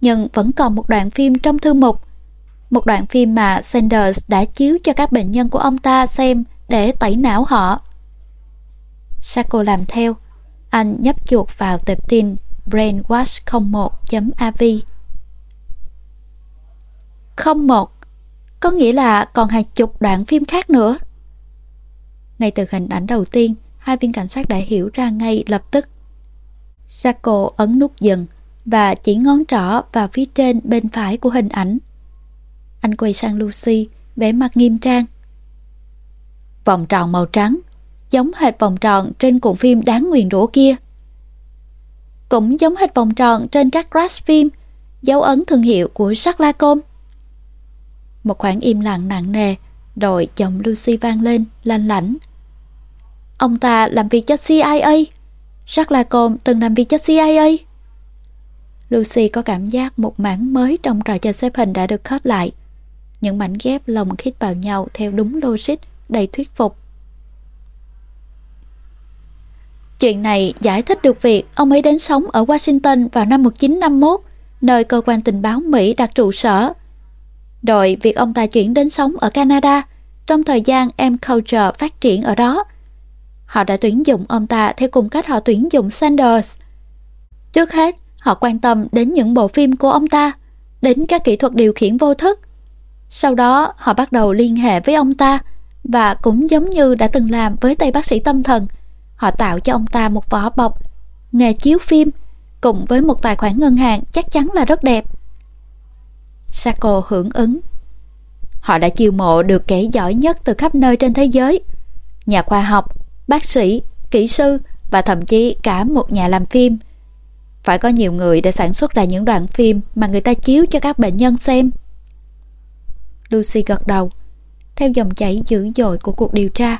nhưng vẫn còn một đoạn phim trong thư mục. Một đoạn phim mà Sanders đã chiếu cho các bệnh nhân của ông ta xem để tẩy não họ. Sako làm theo. Anh nhấp chuột vào tệp tin brainwash01.av. 01 có nghĩa là còn hàng chục đoạn phim khác nữa. Ngay từ hình ảnh đầu tiên, hai viên cảnh sát đã hiểu ra ngay lập tức. Sako ấn nút dừng và chỉ ngón trỏ vào phía trên bên phải của hình ảnh. Anh quay sang Lucy, vẻ mặt nghiêm trang. Vòng tròn màu trắng, giống hệt vòng tròn trên cuộn phim đáng nguyền rủa kia. Cũng giống hệt vòng tròn trên các crash phim, dấu ấn thương hiệu của Jacques Lacombe. Một khoảng im lặng nặng nề, rồi giọng Lucy vang lên, lanh lảnh. Ông ta làm việc cho CIA. Jack Lacombe từng làm việc cho CIA. Lucy có cảm giác một mảng mới trong trò chơi xếp hình đã được khớp lại. Những mảnh ghép lồng khít vào nhau theo đúng logic, đầy thuyết phục. Chuyện này giải thích được việc ông ấy đến sống ở Washington vào năm 1951, nơi cơ quan tình báo Mỹ đặt trụ sở. Đội việc ông ta chuyển đến sống ở Canada trong thời gian M Culture phát triển ở đó. Họ đã tuyển dụng ông ta theo cùng cách họ tuyển dụng Sanders. Trước hết, họ quan tâm đến những bộ phim của ông ta, đến các kỹ thuật điều khiển vô thức. Sau đó, họ bắt đầu liên hệ với ông ta và cũng giống như đã từng làm với tay bác sĩ tâm thần, họ tạo cho ông ta một vỏ bọc, nghề chiếu phim cùng với một tài khoản ngân hàng chắc chắn là rất đẹp. Sako hưởng ứng. Họ đã chiêu mộ được kẻ giỏi nhất từ khắp nơi trên thế giới. Nhà khoa học, bác sĩ, kỹ sư và thậm chí cả một nhà làm phim. Phải có nhiều người để sản xuất ra những đoạn phim mà người ta chiếu cho các bệnh nhân xem. Lucy gật đầu. Theo dòng chảy dữ dội của cuộc điều tra,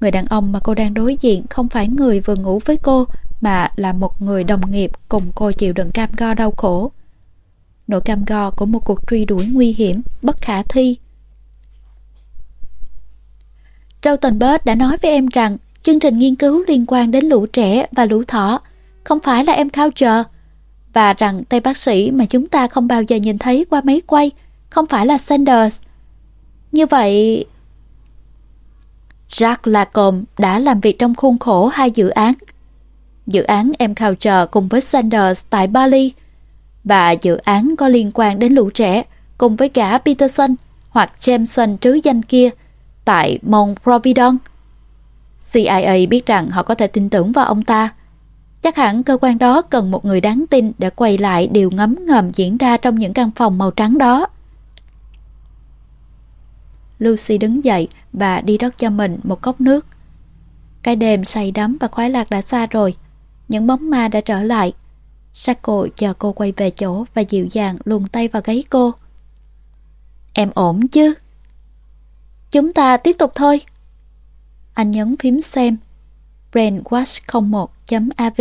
người đàn ông mà cô đang đối diện không phải người vừa ngủ với cô mà là một người đồng nghiệp cùng cô chịu đựng cam go đau khổ nỗi cam go của một cuộc truy đuổi nguy hiểm, bất khả thi. Rautenberg đã nói với em rằng chương trình nghiên cứu liên quan đến lũ trẻ và lũ thỏ, không phải là em culture và rằng tay bác sĩ mà chúng ta không bao giờ nhìn thấy qua máy quay không phải là Sanders. Như vậy... Jacques Lacombe đã làm việc trong khuôn khổ hai dự án. Dự án em culture cùng với Sanders tại Bali và dự án có liên quan đến lũ trẻ cùng với cả Peterson hoặc Jameson trứ danh kia tại Mount Providence. CIA biết rằng họ có thể tin tưởng vào ông ta. Chắc hẳn cơ quan đó cần một người đáng tin để quay lại điều ngấm ngầm diễn ra trong những căn phòng màu trắng đó. Lucy đứng dậy và đi rót cho mình một cốc nước. Cái đêm say đắm và khoái lạc đã xa rồi. Những bóng ma đã trở lại. Sako chờ cô quay về chỗ và dịu dàng luồn tay vào gáy cô. Em ổn chứ? Chúng ta tiếp tục thôi. Anh nhấn phím xem. Brainwash01.av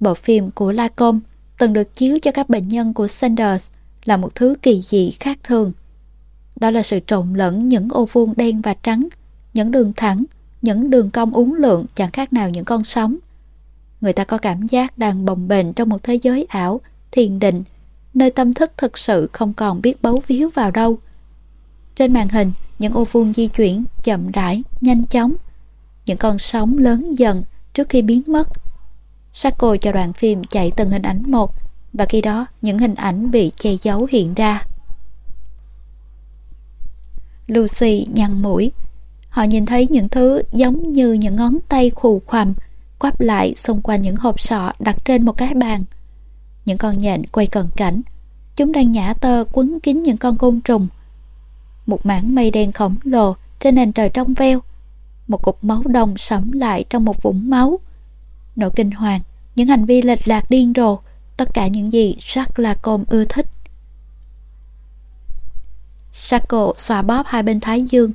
Bộ phim của Lacombe từng được chiếu cho các bệnh nhân của Sanders là một thứ kỳ dị khác thường. Đó là sự trộn lẫn những ô vuông đen và trắng, những đường thẳng, những đường cong uốn lượn chẳng khác nào những con sóng người ta có cảm giác đang bồng bềnh trong một thế giới ảo, thiền định, nơi tâm thức thực sự không còn biết bấu víu vào đâu. Trên màn hình, những ô vuông di chuyển chậm rãi, nhanh chóng. Những con sóng lớn dần trước khi biến mất. Sako cho đoạn phim chạy từng hình ảnh một và khi đó những hình ảnh bị che giấu hiện ra. Lucy nhăn mũi. Họ nhìn thấy những thứ giống như những ngón tay khù khoằm quắp lại xung quanh những hộp sọ đặt trên một cái bàn. Những con nhện quay cận cảnh, chúng đang nhả tơ quấn kín những con côn trùng. Một mảng mây đen khổng lồ trên nền trời trong veo, một cục máu đông sẫm lại trong một vũng máu. Nỗi kinh hoàng, những hành vi lệch lạc điên rồ, tất cả những gì Jack Lacombe ưa thích. Sako xòa bóp hai bên thái dương.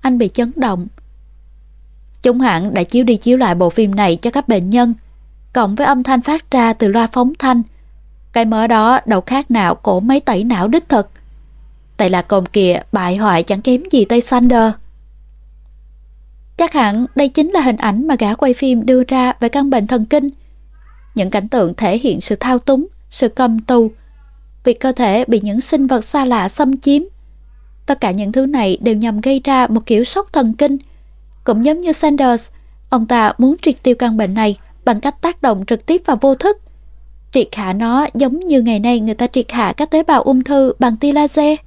Anh bị chấn động, Chúng hẳn đã chiếu đi chiếu lại bộ phim này cho các bệnh nhân, cộng với âm thanh phát ra từ loa phóng thanh. Cái mở đó đâu khác nào cổ máy tẩy não đích thực. Tại là cồn kìa bại hoại chẳng kém gì tây Sander. Chắc hẳn đây chính là hình ảnh mà gã quay phim đưa ra về căn bệnh thần kinh. Những cảnh tượng thể hiện sự thao túng, sự cầm tù, việc cơ thể bị những sinh vật xa lạ xâm chiếm. Tất cả những thứ này đều nhằm gây ra một kiểu sốc thần kinh. Cũng giống như Sanders, ông ta muốn triệt tiêu căn bệnh này bằng cách tác động trực tiếp vào vô thức. Triệt hạ nó giống như ngày nay người ta triệt hạ các tế bào ung thư bằng tia laser.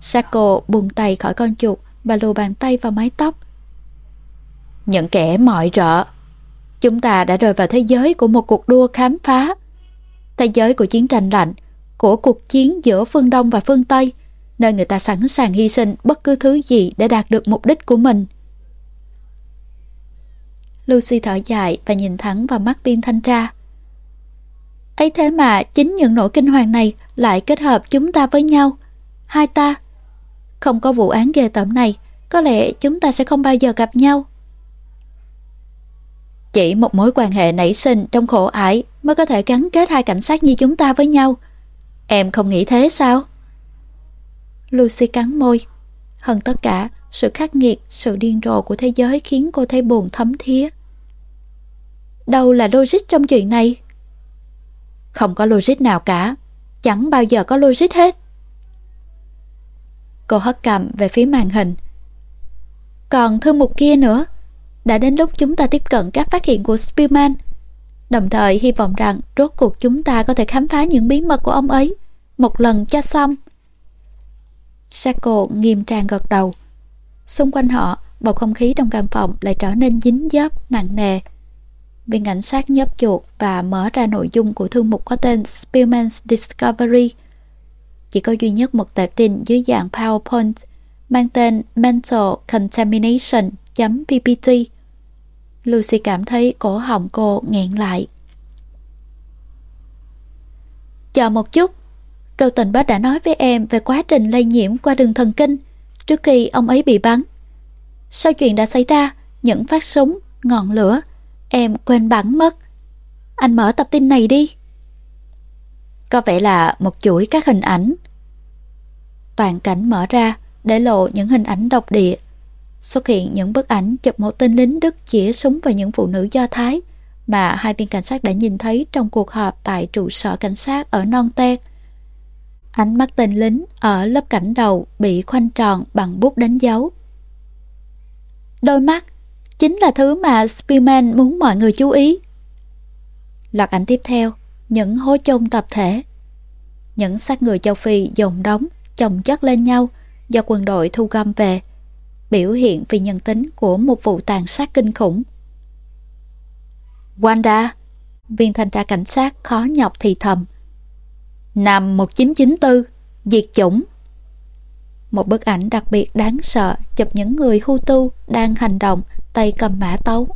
Sako buông tay khỏi con chuột và lùa bàn tay vào mái tóc. Những kẻ mọi rợ. Chúng ta đã rời vào thế giới của một cuộc đua khám phá. Thế giới của chiến tranh lạnh, của cuộc chiến giữa phương Đông và phương Tây, nơi người ta sẵn sàng hy sinh bất cứ thứ gì để đạt được mục đích của mình. Lucy thở dài và nhìn thẳng vào mắt viên thanh tra. ấy thế mà chính những nỗi kinh hoàng này lại kết hợp chúng ta với nhau. Hai ta. Không có vụ án ghê tởm này, có lẽ chúng ta sẽ không bao giờ gặp nhau. Chỉ một mối quan hệ nảy sinh trong khổ ải mới có thể gắn kết hai cảnh sát như chúng ta với nhau. Em không nghĩ thế sao? Lucy cắn môi. Hơn tất cả, sự khắc nghiệt, sự điên rồ của thế giới khiến cô thấy buồn thấm thía. Đâu là logic trong chuyện này? Không có logic nào cả. Chẳng bao giờ có logic hết. Cô hất cầm về phía màn hình. Còn thư mục kia nữa. Đã đến lúc chúng ta tiếp cận các phát hiện của Spielman. Đồng thời hy vọng rằng rốt cuộc chúng ta có thể khám phá những bí mật của ông ấy. Một lần cho xong. Sako nghiêm trang gật đầu. Xung quanh họ, bầu không khí trong căn phòng lại trở nên dính dấp, nặng nề. Viên cảnh sát nhấp chuột và mở ra nội dung của thư mục có tên Spearman's Discovery. Chỉ có duy nhất một tệp tin dưới dạng PowerPoint mang tên Mental Contamination.ppt. Lucy cảm thấy cổ họng cô nghẹn lại. Chờ một chút, Râu tình Bách đã nói với em về quá trình lây nhiễm qua đường thần kinh trước khi ông ấy bị bắn. Sau chuyện đã xảy ra, những phát súng, ngọn lửa, em quên bắn mất. Anh mở tập tin này đi. Có vẻ là một chuỗi các hình ảnh. Toàn cảnh mở ra để lộ những hình ảnh độc địa. Xuất hiện những bức ảnh chụp một tên lính Đức chĩa súng vào những phụ nữ Do Thái mà hai viên cảnh sát đã nhìn thấy trong cuộc họp tại trụ sở cảnh sát ở Non Tét Ánh mắt tên lính ở lớp cảnh đầu bị khoanh tròn bằng bút đánh dấu. Đôi mắt chính là thứ mà Spielman muốn mọi người chú ý. Loạt ảnh tiếp theo, những hố chôn tập thể. Những xác người châu Phi dồn đóng, chồng chất lên nhau do quân đội thu gom về, biểu hiện vì nhân tính của một vụ tàn sát kinh khủng. Wanda, viên thanh tra cảnh sát khó nhọc thì thầm, Năm 1994, diệt chủng. Một bức ảnh đặc biệt đáng sợ chụp những người Hutu đang hành động tay cầm mã tấu.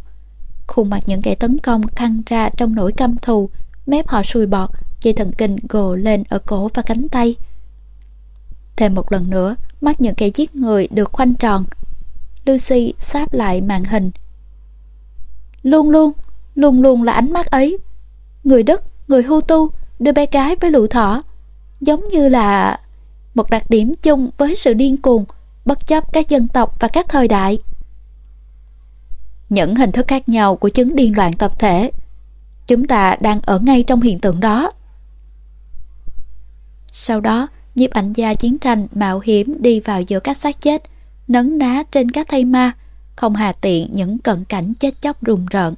Khuôn mặt những kẻ tấn công căng ra trong nỗi căm thù, mép họ sùi bọt, dây thần kinh gồ lên ở cổ và cánh tay. Thêm một lần nữa, mắt những kẻ giết người được khoanh tròn. Lucy sáp lại màn hình. Luôn luôn, luôn luôn là ánh mắt ấy. Người Đức, người Hutu, đưa bé gái với lũ thỏ, giống như là một đặc điểm chung với sự điên cuồng, bất chấp các dân tộc và các thời đại. Những hình thức khác nhau của chứng điên loạn tập thể, chúng ta đang ở ngay trong hiện tượng đó. Sau đó, nhiếp ảnh gia chiến tranh mạo hiểm đi vào giữa các xác chết, nấn ná trên các thây ma, không hà tiện những cận cảnh chết chóc rùng rợn.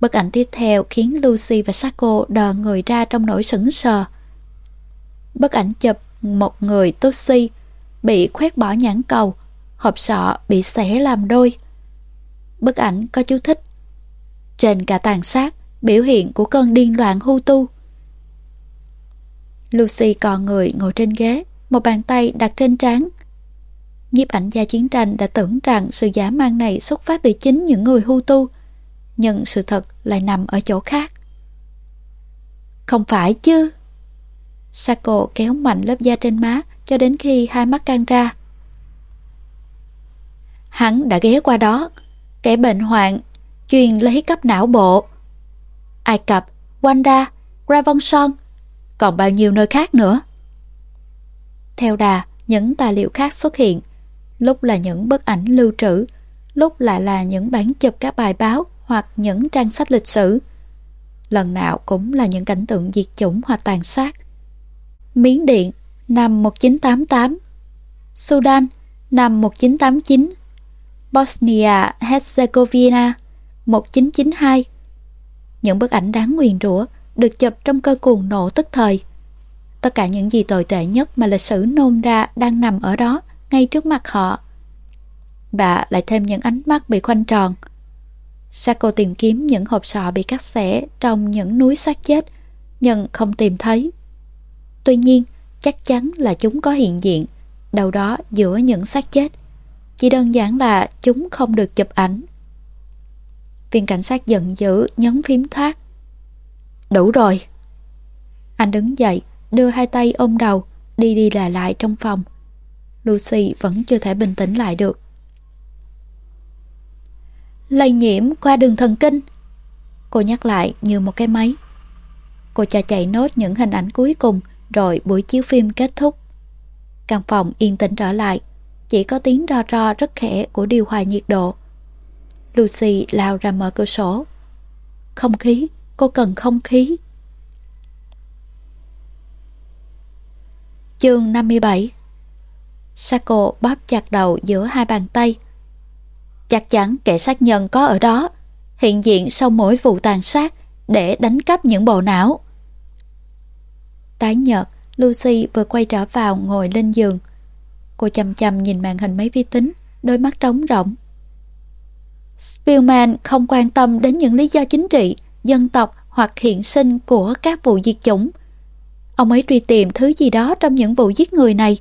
Bức ảnh tiếp theo khiến Lucy và Sako đờ người ra trong nỗi sững sờ. Bức ảnh chụp một người Tutsi bị khoét bỏ nhãn cầu, hộp sọ bị xẻ làm đôi. Bức ảnh có chú thích. Trên cả tàn sát, biểu hiện của cơn điên loạn Hutu. Lucy còn người ngồi trên ghế, một bàn tay đặt trên trán. Nhiếp ảnh gia chiến tranh đã tưởng rằng sự giả mang này xuất phát từ chính những người Hutu, nhưng sự thật lại nằm ở chỗ khác. Không phải chứ. Sako kéo mạnh lớp da trên má cho đến khi hai mắt căng ra. Hắn đã ghé qua đó, kẻ bệnh hoạn, chuyên lấy cấp não bộ. Ai Cập, Wanda, Gravonson, còn bao nhiêu nơi khác nữa. Theo đà, những tài liệu khác xuất hiện, lúc là những bức ảnh lưu trữ, lúc lại là những bản chụp các bài báo hoặc những trang sách lịch sử. Lần nào cũng là những cảnh tượng diệt chủng hoặc tàn sát. Miến Điện, năm 1988, Sudan năm 1989, Bosnia-Herzegovina 1992. Những bức ảnh đáng nguyền rủa được chụp trong cơ cuồng nộ tức thời. Tất cả những gì tồi tệ nhất mà lịch sử nôn ra đang nằm ở đó, ngay trước mặt họ. Và lại thêm những ánh mắt bị khoanh tròn. Sako tìm kiếm những hộp sọ bị cắt xẻ trong những núi xác chết, nhưng không tìm thấy. Tuy nhiên, chắc chắn là chúng có hiện diện, đâu đó giữa những xác chết. Chỉ đơn giản là chúng không được chụp ảnh. Viên cảnh sát giận dữ nhấn phím thoát. Đủ rồi. Anh đứng dậy, đưa hai tay ôm đầu, đi đi lại lại trong phòng. Lucy vẫn chưa thể bình tĩnh lại được. Lây nhiễm qua đường thần kinh. Cô nhắc lại như một cái máy. Cô cho chạy nốt những hình ảnh cuối cùng rồi buổi chiếu phim kết thúc. Căn phòng yên tĩnh trở lại, chỉ có tiếng ro ro rất khẽ của điều hòa nhiệt độ. Lucy lao ra mở cửa sổ. Không khí, cô cần không khí. Chương 57 Sako bóp chặt đầu giữa hai bàn tay. Chắc chắn kẻ sát nhân có ở đó, hiện diện sau mỗi vụ tàn sát để đánh cắp những bộ não. Tái nhợt, Lucy vừa quay trở vào ngồi lên giường. Cô chầm chầm nhìn màn hình máy vi tính, đôi mắt trống rỗng. Spielman không quan tâm đến những lý do chính trị, dân tộc hoặc hiện sinh của các vụ diệt chủng. Ông ấy truy tìm thứ gì đó trong những vụ giết người này,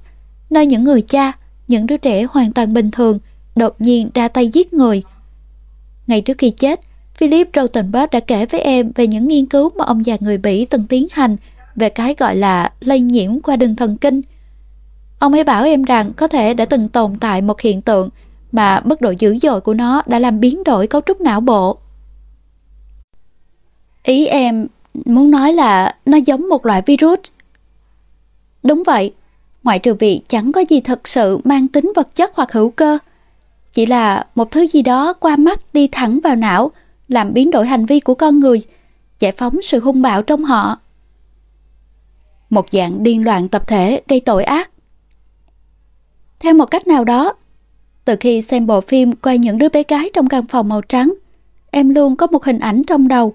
nơi những người cha, những đứa trẻ hoàn toàn bình thường, đột nhiên ra tay giết người. Ngày trước khi chết, Philip Rottenberg đã kể với em về những nghiên cứu mà ông già người Bỉ từng tiến hành về cái gọi là lây nhiễm qua đường thần kinh. Ông ấy bảo em rằng có thể đã từng tồn tại một hiện tượng mà mức độ dữ dội của nó đã làm biến đổi cấu trúc não bộ. Ý em muốn nói là nó giống một loại virus. Đúng vậy, ngoại trừ việc chẳng có gì thật sự mang tính vật chất hoặc hữu cơ. Chỉ là một thứ gì đó qua mắt đi thẳng vào não, làm biến đổi hành vi của con người, giải phóng sự hung bạo trong họ. Một dạng điên loạn tập thể gây tội ác. Theo một cách nào đó, từ khi xem bộ phim quay những đứa bé gái trong căn phòng màu trắng, em luôn có một hình ảnh trong đầu.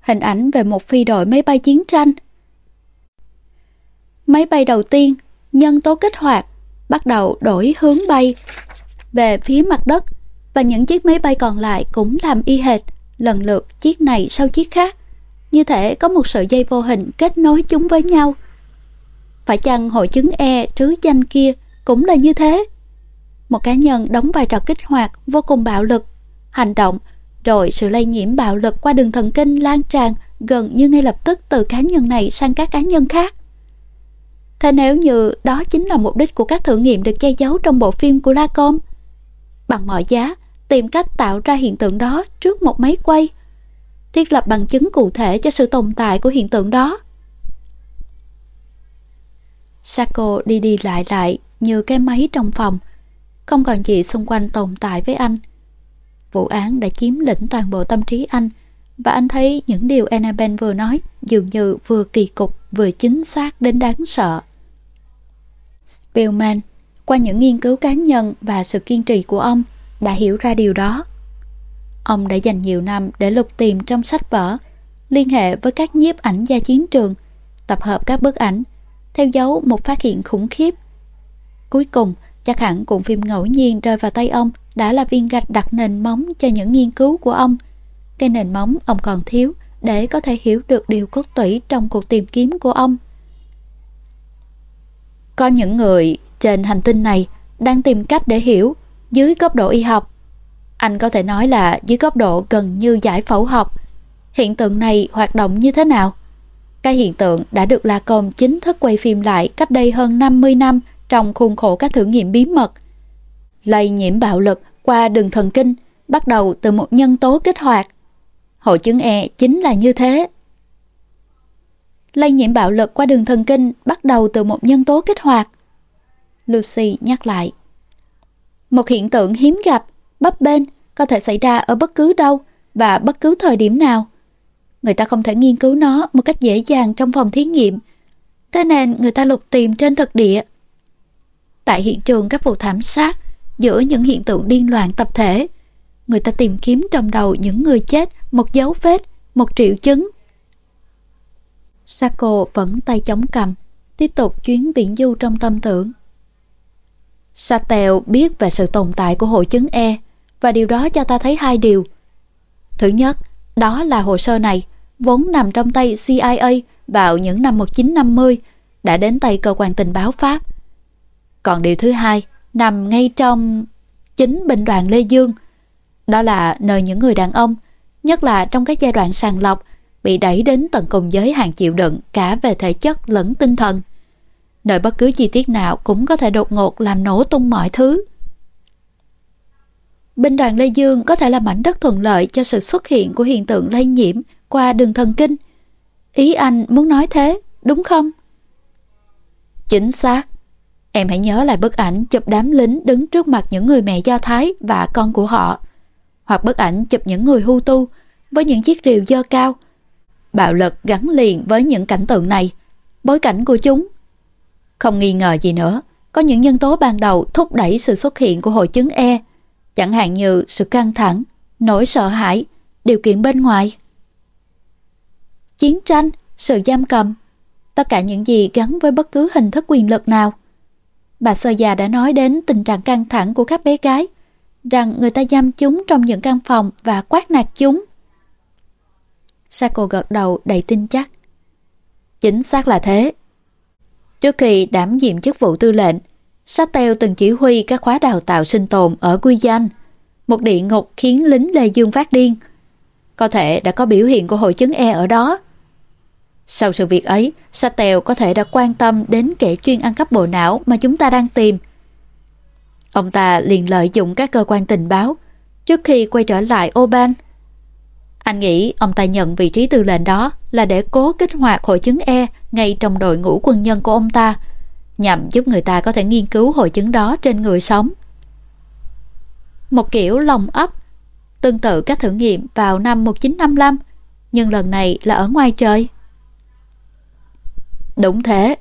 Hình ảnh về một phi đội máy bay chiến tranh. Máy bay đầu tiên, nhân tố kích hoạt, bắt đầu đổi hướng bay về phía mặt đất và những chiếc máy bay còn lại cũng làm y hệt, lần lượt chiếc này sau chiếc khác. Như thể có một sợi dây vô hình kết nối chúng với nhau. Phải chăng hội chứng E trứ danh kia cũng là như thế? Một cá nhân đóng vai trò kích hoạt vô cùng bạo lực, hành động, rồi sự lây nhiễm bạo lực qua đường thần kinh lan tràn gần như ngay lập tức từ cá nhân này sang các cá nhân khác. Thế nếu như đó chính là mục đích của các thử nghiệm được che giấu trong bộ phim của Lacombe, bằng mọi giá tìm cách tạo ra hiện tượng đó trước một máy quay, thiết lập bằng chứng cụ thể cho sự tồn tại của hiện tượng đó. Sako đi đi lại lại như cái máy trong phòng, không còn gì xung quanh tồn tại với anh. Vụ án đã chiếm lĩnh toàn bộ tâm trí anh, và anh thấy những điều Annabelle vừa nói dường như vừa kỳ cục vừa chính xác đến đáng sợ. Spillman, qua những nghiên cứu cá nhân và sự kiên trì của ông, đã hiểu ra điều đó. Ông đã dành nhiều năm để lục tìm trong sách vở, liên hệ với các nhiếp ảnh gia chiến trường, tập hợp các bức ảnh, theo dấu một phát hiện khủng khiếp. Cuối cùng, Chắc hẳn cuộn phim ngẫu nhiên rơi vào tay ông đã là viên gạch đặt nền móng cho những nghiên cứu của ông. Cái nền móng ông còn thiếu để có thể hiểu được điều cốt tủy trong cuộc tìm kiếm của ông. Có những người trên hành tinh này đang tìm cách để hiểu dưới góc độ y học. Anh có thể nói là dưới góc độ gần như giải phẫu học. Hiện tượng này hoạt động như thế nào? Cái hiện tượng đã được Lacombe chính thức quay phim lại cách đây hơn 50 năm trong khuôn khổ các thử nghiệm bí mật. Lây nhiễm bạo lực qua đường thần kinh bắt đầu từ một nhân tố kích hoạt. Hội chứng E chính là như thế. Lây nhiễm bạo lực qua đường thần kinh bắt đầu từ một nhân tố kích hoạt. Lucy nhắc lại. Một hiện tượng hiếm gặp, bấp bênh, có thể xảy ra ở bất cứ đâu và bất cứ thời điểm nào. Người ta không thể nghiên cứu nó một cách dễ dàng trong phòng thí nghiệm Thế nên người ta lục tìm trên thực địa. Tại hiện trường các vụ thảm sát, giữa những hiện tượng điên loạn tập thể, người ta tìm kiếm trong đầu những người chết một dấu vết, một triệu chứng. Sako vẫn tay chống cầm, tiếp tục chuyến biển du trong tâm tưởng. Satel biết về sự tồn tại của hội chứng E và điều đó cho ta thấy hai điều. Thứ nhất, đó là hồ sơ này vốn nằm trong tay CIA vào những năm 1950 đã đến tay cơ quan tình báo Pháp. Còn điều thứ hai nằm ngay trong chính binh đoàn Lê Dương. Đó là nơi những người đàn ông, nhất là trong các giai đoạn sàng lọc, bị đẩy đến tận cùng giới hạn chịu đựng cả về thể chất lẫn tinh thần. Nơi bất cứ chi tiết nào cũng có thể đột ngột làm nổ tung mọi thứ. Binh đoàn Lê Dương có thể là mảnh đất thuận lợi cho sự xuất hiện của hiện tượng lây nhiễm qua đường thần kinh. Ý anh muốn nói thế, đúng không? Chính xác. Em hãy nhớ lại bức ảnh chụp đám lính đứng trước mặt những người mẹ Do Thái và con của họ. Hoặc bức ảnh chụp những người Hutu với những chiếc rìu dơ cao. Bạo lực gắn liền với những cảnh tượng này, bối cảnh của chúng. Không nghi ngờ gì nữa, có những nhân tố ban đầu thúc đẩy sự xuất hiện của hội chứng E, chẳng hạn như sự căng thẳng, nỗi sợ hãi, điều kiện bên ngoài. Chiến tranh, sự giam cầm, tất cả những gì gắn với bất cứ hình thức quyền lực nào. Bà sơ già đã nói đến tình trạng căng thẳng của các bé gái, rằng người ta giam chúng trong những căn phòng và quát nạt chúng. Sako gật đầu đầy tin chắc. Chính xác là thế. Trước khi đảm nhiệm chức vụ tư lệnh, Sattel từng chỉ huy các khóa đào tạo sinh tồn ở Quy Danh, một địa ngục khiến lính Lê Dương phát điên. Có thể đã có biểu hiện của hội chứng E ở đó. Sau sự việc ấy, Satel có thể đã quan tâm đến kẻ chuyên ăn cắp bộ não mà chúng ta đang tìm. Ông ta liền lợi dụng các cơ quan tình báo trước khi quay trở lại Oban. Anh nghĩ ông ta nhận vị trí tư lệnh đó là để cố kích hoạt hội chứng E ngay trong đội ngũ quân nhân của ông ta, nhằm giúp người ta có thể nghiên cứu hội chứng đó trên người sống. Một kiểu lòng ấp, tương tự các thử nghiệm vào năm 1955, nhưng lần này là ở ngoài trời. Đúng thế,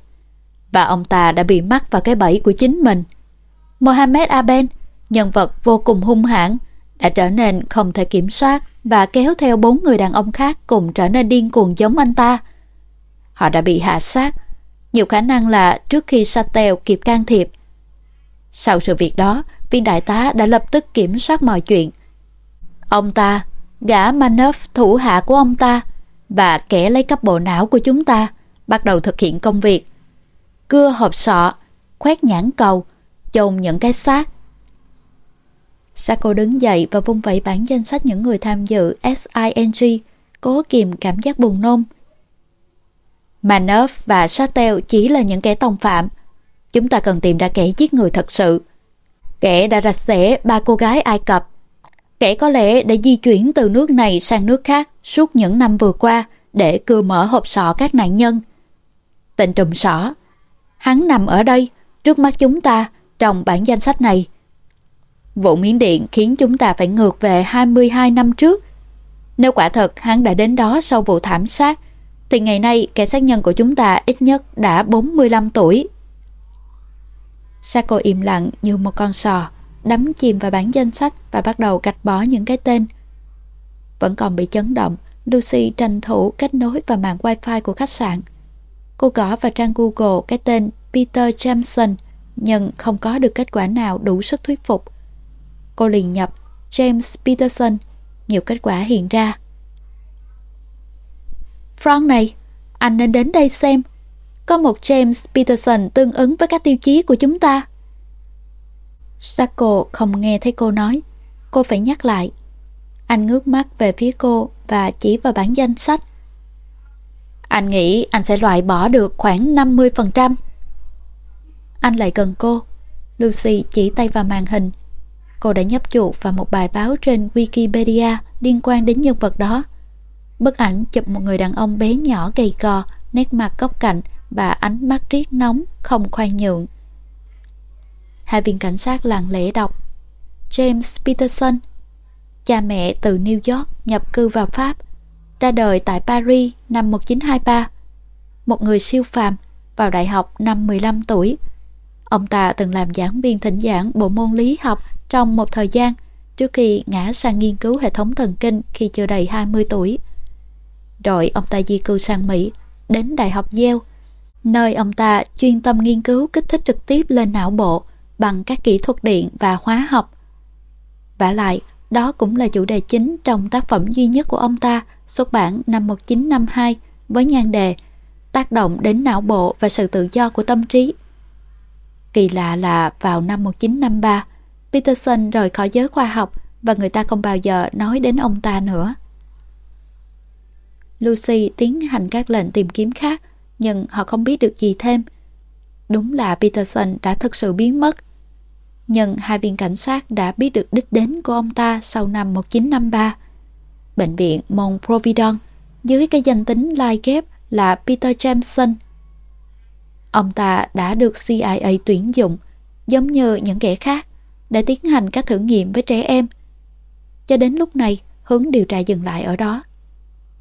và ông ta đã bị mắc vào cái bẫy của chính mình. Mohammed Aben, nhân vật vô cùng hung hãn, đã trở nên không thể kiểm soát và kéo theo bốn người đàn ông khác cùng trở nên điên cuồng giống anh ta. Họ đã bị hạ sát, nhiều khả năng là trước khi Satel kịp can thiệp. Sau sự việc đó, viên đại tá đã lập tức kiểm soát mọi chuyện. Ông ta, gã Manoff thủ hạ của ông ta và kẻ lấy cắp bộ não của chúng ta bắt đầu thực hiện công việc. Cưa hộp sọ, khoét nhãn cầu, chôn những cái xác. Sako đứng dậy và vung vẩy bản danh sách những người tham dự SING, cố kìm cảm giác buồn nôn. Manov và Satel chỉ là những kẻ tòng phạm. Chúng ta cần tìm ra kẻ giết người thật sự. Kẻ đã rạch rẽ ba cô gái Ai Cập. Kẻ có lẽ đã di chuyển từ nước này sang nước khác suốt những năm vừa qua để cưa mở hộp sọ các nạn nhân. Tên trùm sỏ. Hắn nằm ở đây, trước mắt chúng ta, trong bản danh sách này. Vụ Miến Điện khiến chúng ta phải ngược về 22 năm trước. Nếu quả thật hắn đã đến đó sau vụ thảm sát, thì ngày nay kẻ sát nhân của chúng ta ít nhất đã 45 tuổi. Sako im lặng như một con sò, đắm chìm vào bản danh sách và bắt đầu gạch bỏ những cái tên. Vẫn còn bị chấn động, Lucy tranh thủ kết nối vào mạng wifi của khách sạn. Cô gõ vào trang Google cái tên Peter Jameson, nhưng không có được kết quả nào đủ sức thuyết phục. Cô liền nhập James Peterson, nhiều kết quả hiện ra. Frank này, anh nên đến đây xem. Có một James Peterson tương ứng với các tiêu chí của chúng ta. Sacco không nghe thấy cô nói. Cô phải nhắc lại. Anh ngước mắt về phía cô và chỉ vào bản danh sách. Anh nghĩ anh sẽ loại bỏ được khoảng 50%. Anh lại gần cô. Lucy chỉ tay vào màn hình. Cô đã nhấp chuột vào một bài báo trên Wikipedia liên quan đến nhân vật đó. Bức ảnh chụp một người đàn ông bé nhỏ gầy cò, nét mặt góc cạnh và ánh mắt riết nóng, không khoan nhượng. Hai viên cảnh sát lặng lẽ đọc James Peterson Cha mẹ từ New York nhập cư vào Pháp ra đời tại Paris năm 1923 Một người siêu phàm vào đại học năm 15 tuổi. Ông ta từng làm giảng viên thỉnh giảng bộ môn lý học trong một thời gian trước khi ngã sang nghiên cứu hệ thống thần kinh khi chưa đầy 20 tuổi. Rồi ông ta di cư sang Mỹ, đến Đại học Yale, nơi ông ta chuyên tâm nghiên cứu kích thích trực tiếp lên não bộ bằng các kỹ thuật điện và hóa học. Và lại, đó cũng là chủ đề chính trong tác phẩm duy nhất của ông ta xuất bản năm 1952 với nhan đề Tác động đến não bộ và sự tự do của tâm trí. Kỳ lạ là vào năm 1953, Peterson rời khỏi giới khoa học và người ta không bao giờ nói đến ông ta nữa. Lucy tiến hành các lệnh tìm kiếm khác, nhưng họ không biết được gì thêm. Đúng là Peterson đã thực sự biến mất. Nhưng hai viên cảnh sát đã biết được đích đến của ông ta sau năm 1953. Bệnh viện Mont Providon dưới cái danh tính lai ghép là Peter Jameson. Ông ta đã được CIA tuyển dụng, giống như những kẻ khác, để tiến hành các thử nghiệm với trẻ em. Cho đến lúc này, hướng điều tra dừng lại ở đó.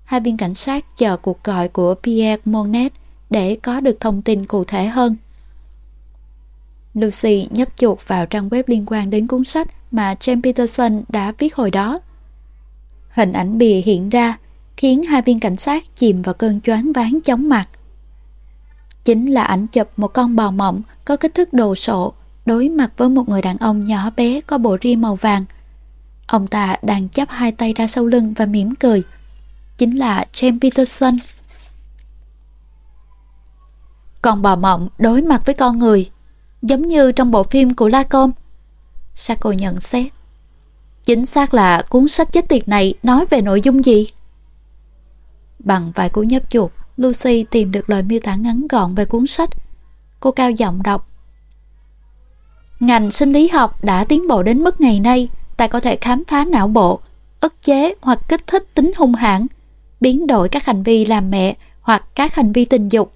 Hai viên cảnh sát chờ cuộc gọi của Pierre Monet để có được thông tin cụ thể hơn. Lucy nhấp chuột vào trang web liên quan đến cuốn sách mà James Peterson đã viết hồi đó. Hình ảnh bìa hiện ra khiến hai viên cảnh sát chìm vào cơn choáng váng chóng mặt. Chính là ảnh chụp một con bò mộng có kích thước đồ sộ đối mặt với một người đàn ông nhỏ bé có bộ ria màu vàng. Ông ta đang chắp hai tay ra sau lưng và mỉm cười. Chính là James Peterson. Con bò mộng đối mặt với con người, giống như trong bộ phim của Lacombe. Sako nhận xét. Chính xác là cuốn sách chết tiệt này nói về nội dung gì? Bằng vài cú nhấp chuột, Lucy tìm được lời miêu tả ngắn gọn về cuốn sách. Cô cao giọng đọc. Ngành sinh lý học đã tiến bộ đến mức ngày nay, ta có thể khám phá não bộ, ức chế hoặc kích thích tính hung hãn, biến đổi các hành vi làm mẹ hoặc các hành vi tình dục.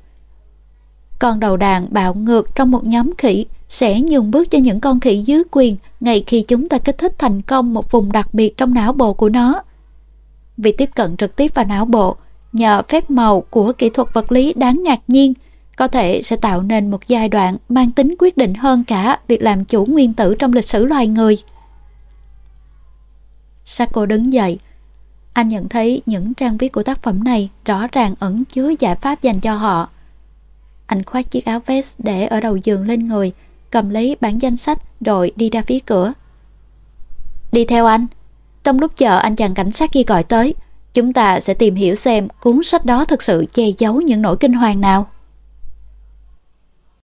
Con đầu đàn bạo ngược trong một nhóm khỉ sẽ nhường bước cho những con khỉ dưới quyền ngay khi chúng ta kích thích thành công một vùng đặc biệt trong não bộ của nó. vì tiếp cận trực tiếp vào não bộ nhờ phép màu của kỹ thuật vật lý đáng ngạc nhiên có thể sẽ tạo nên một giai đoạn mang tính quyết định hơn cả việc làm chủ nguyên tử trong lịch sử loài người. Sako đứng dậy. Anh nhận thấy những trang viết của tác phẩm này rõ ràng ẩn chứa giải pháp dành cho họ. Anh khoác chiếc áo vest để ở đầu giường lên người, cầm lấy bản danh sách rồi đi ra phía cửa. Đi theo anh. Trong lúc chờ anh chàng cảnh sát kia gọi tới, chúng ta sẽ tìm hiểu xem cuốn sách đó thực sự che giấu những nỗi kinh hoàng nào.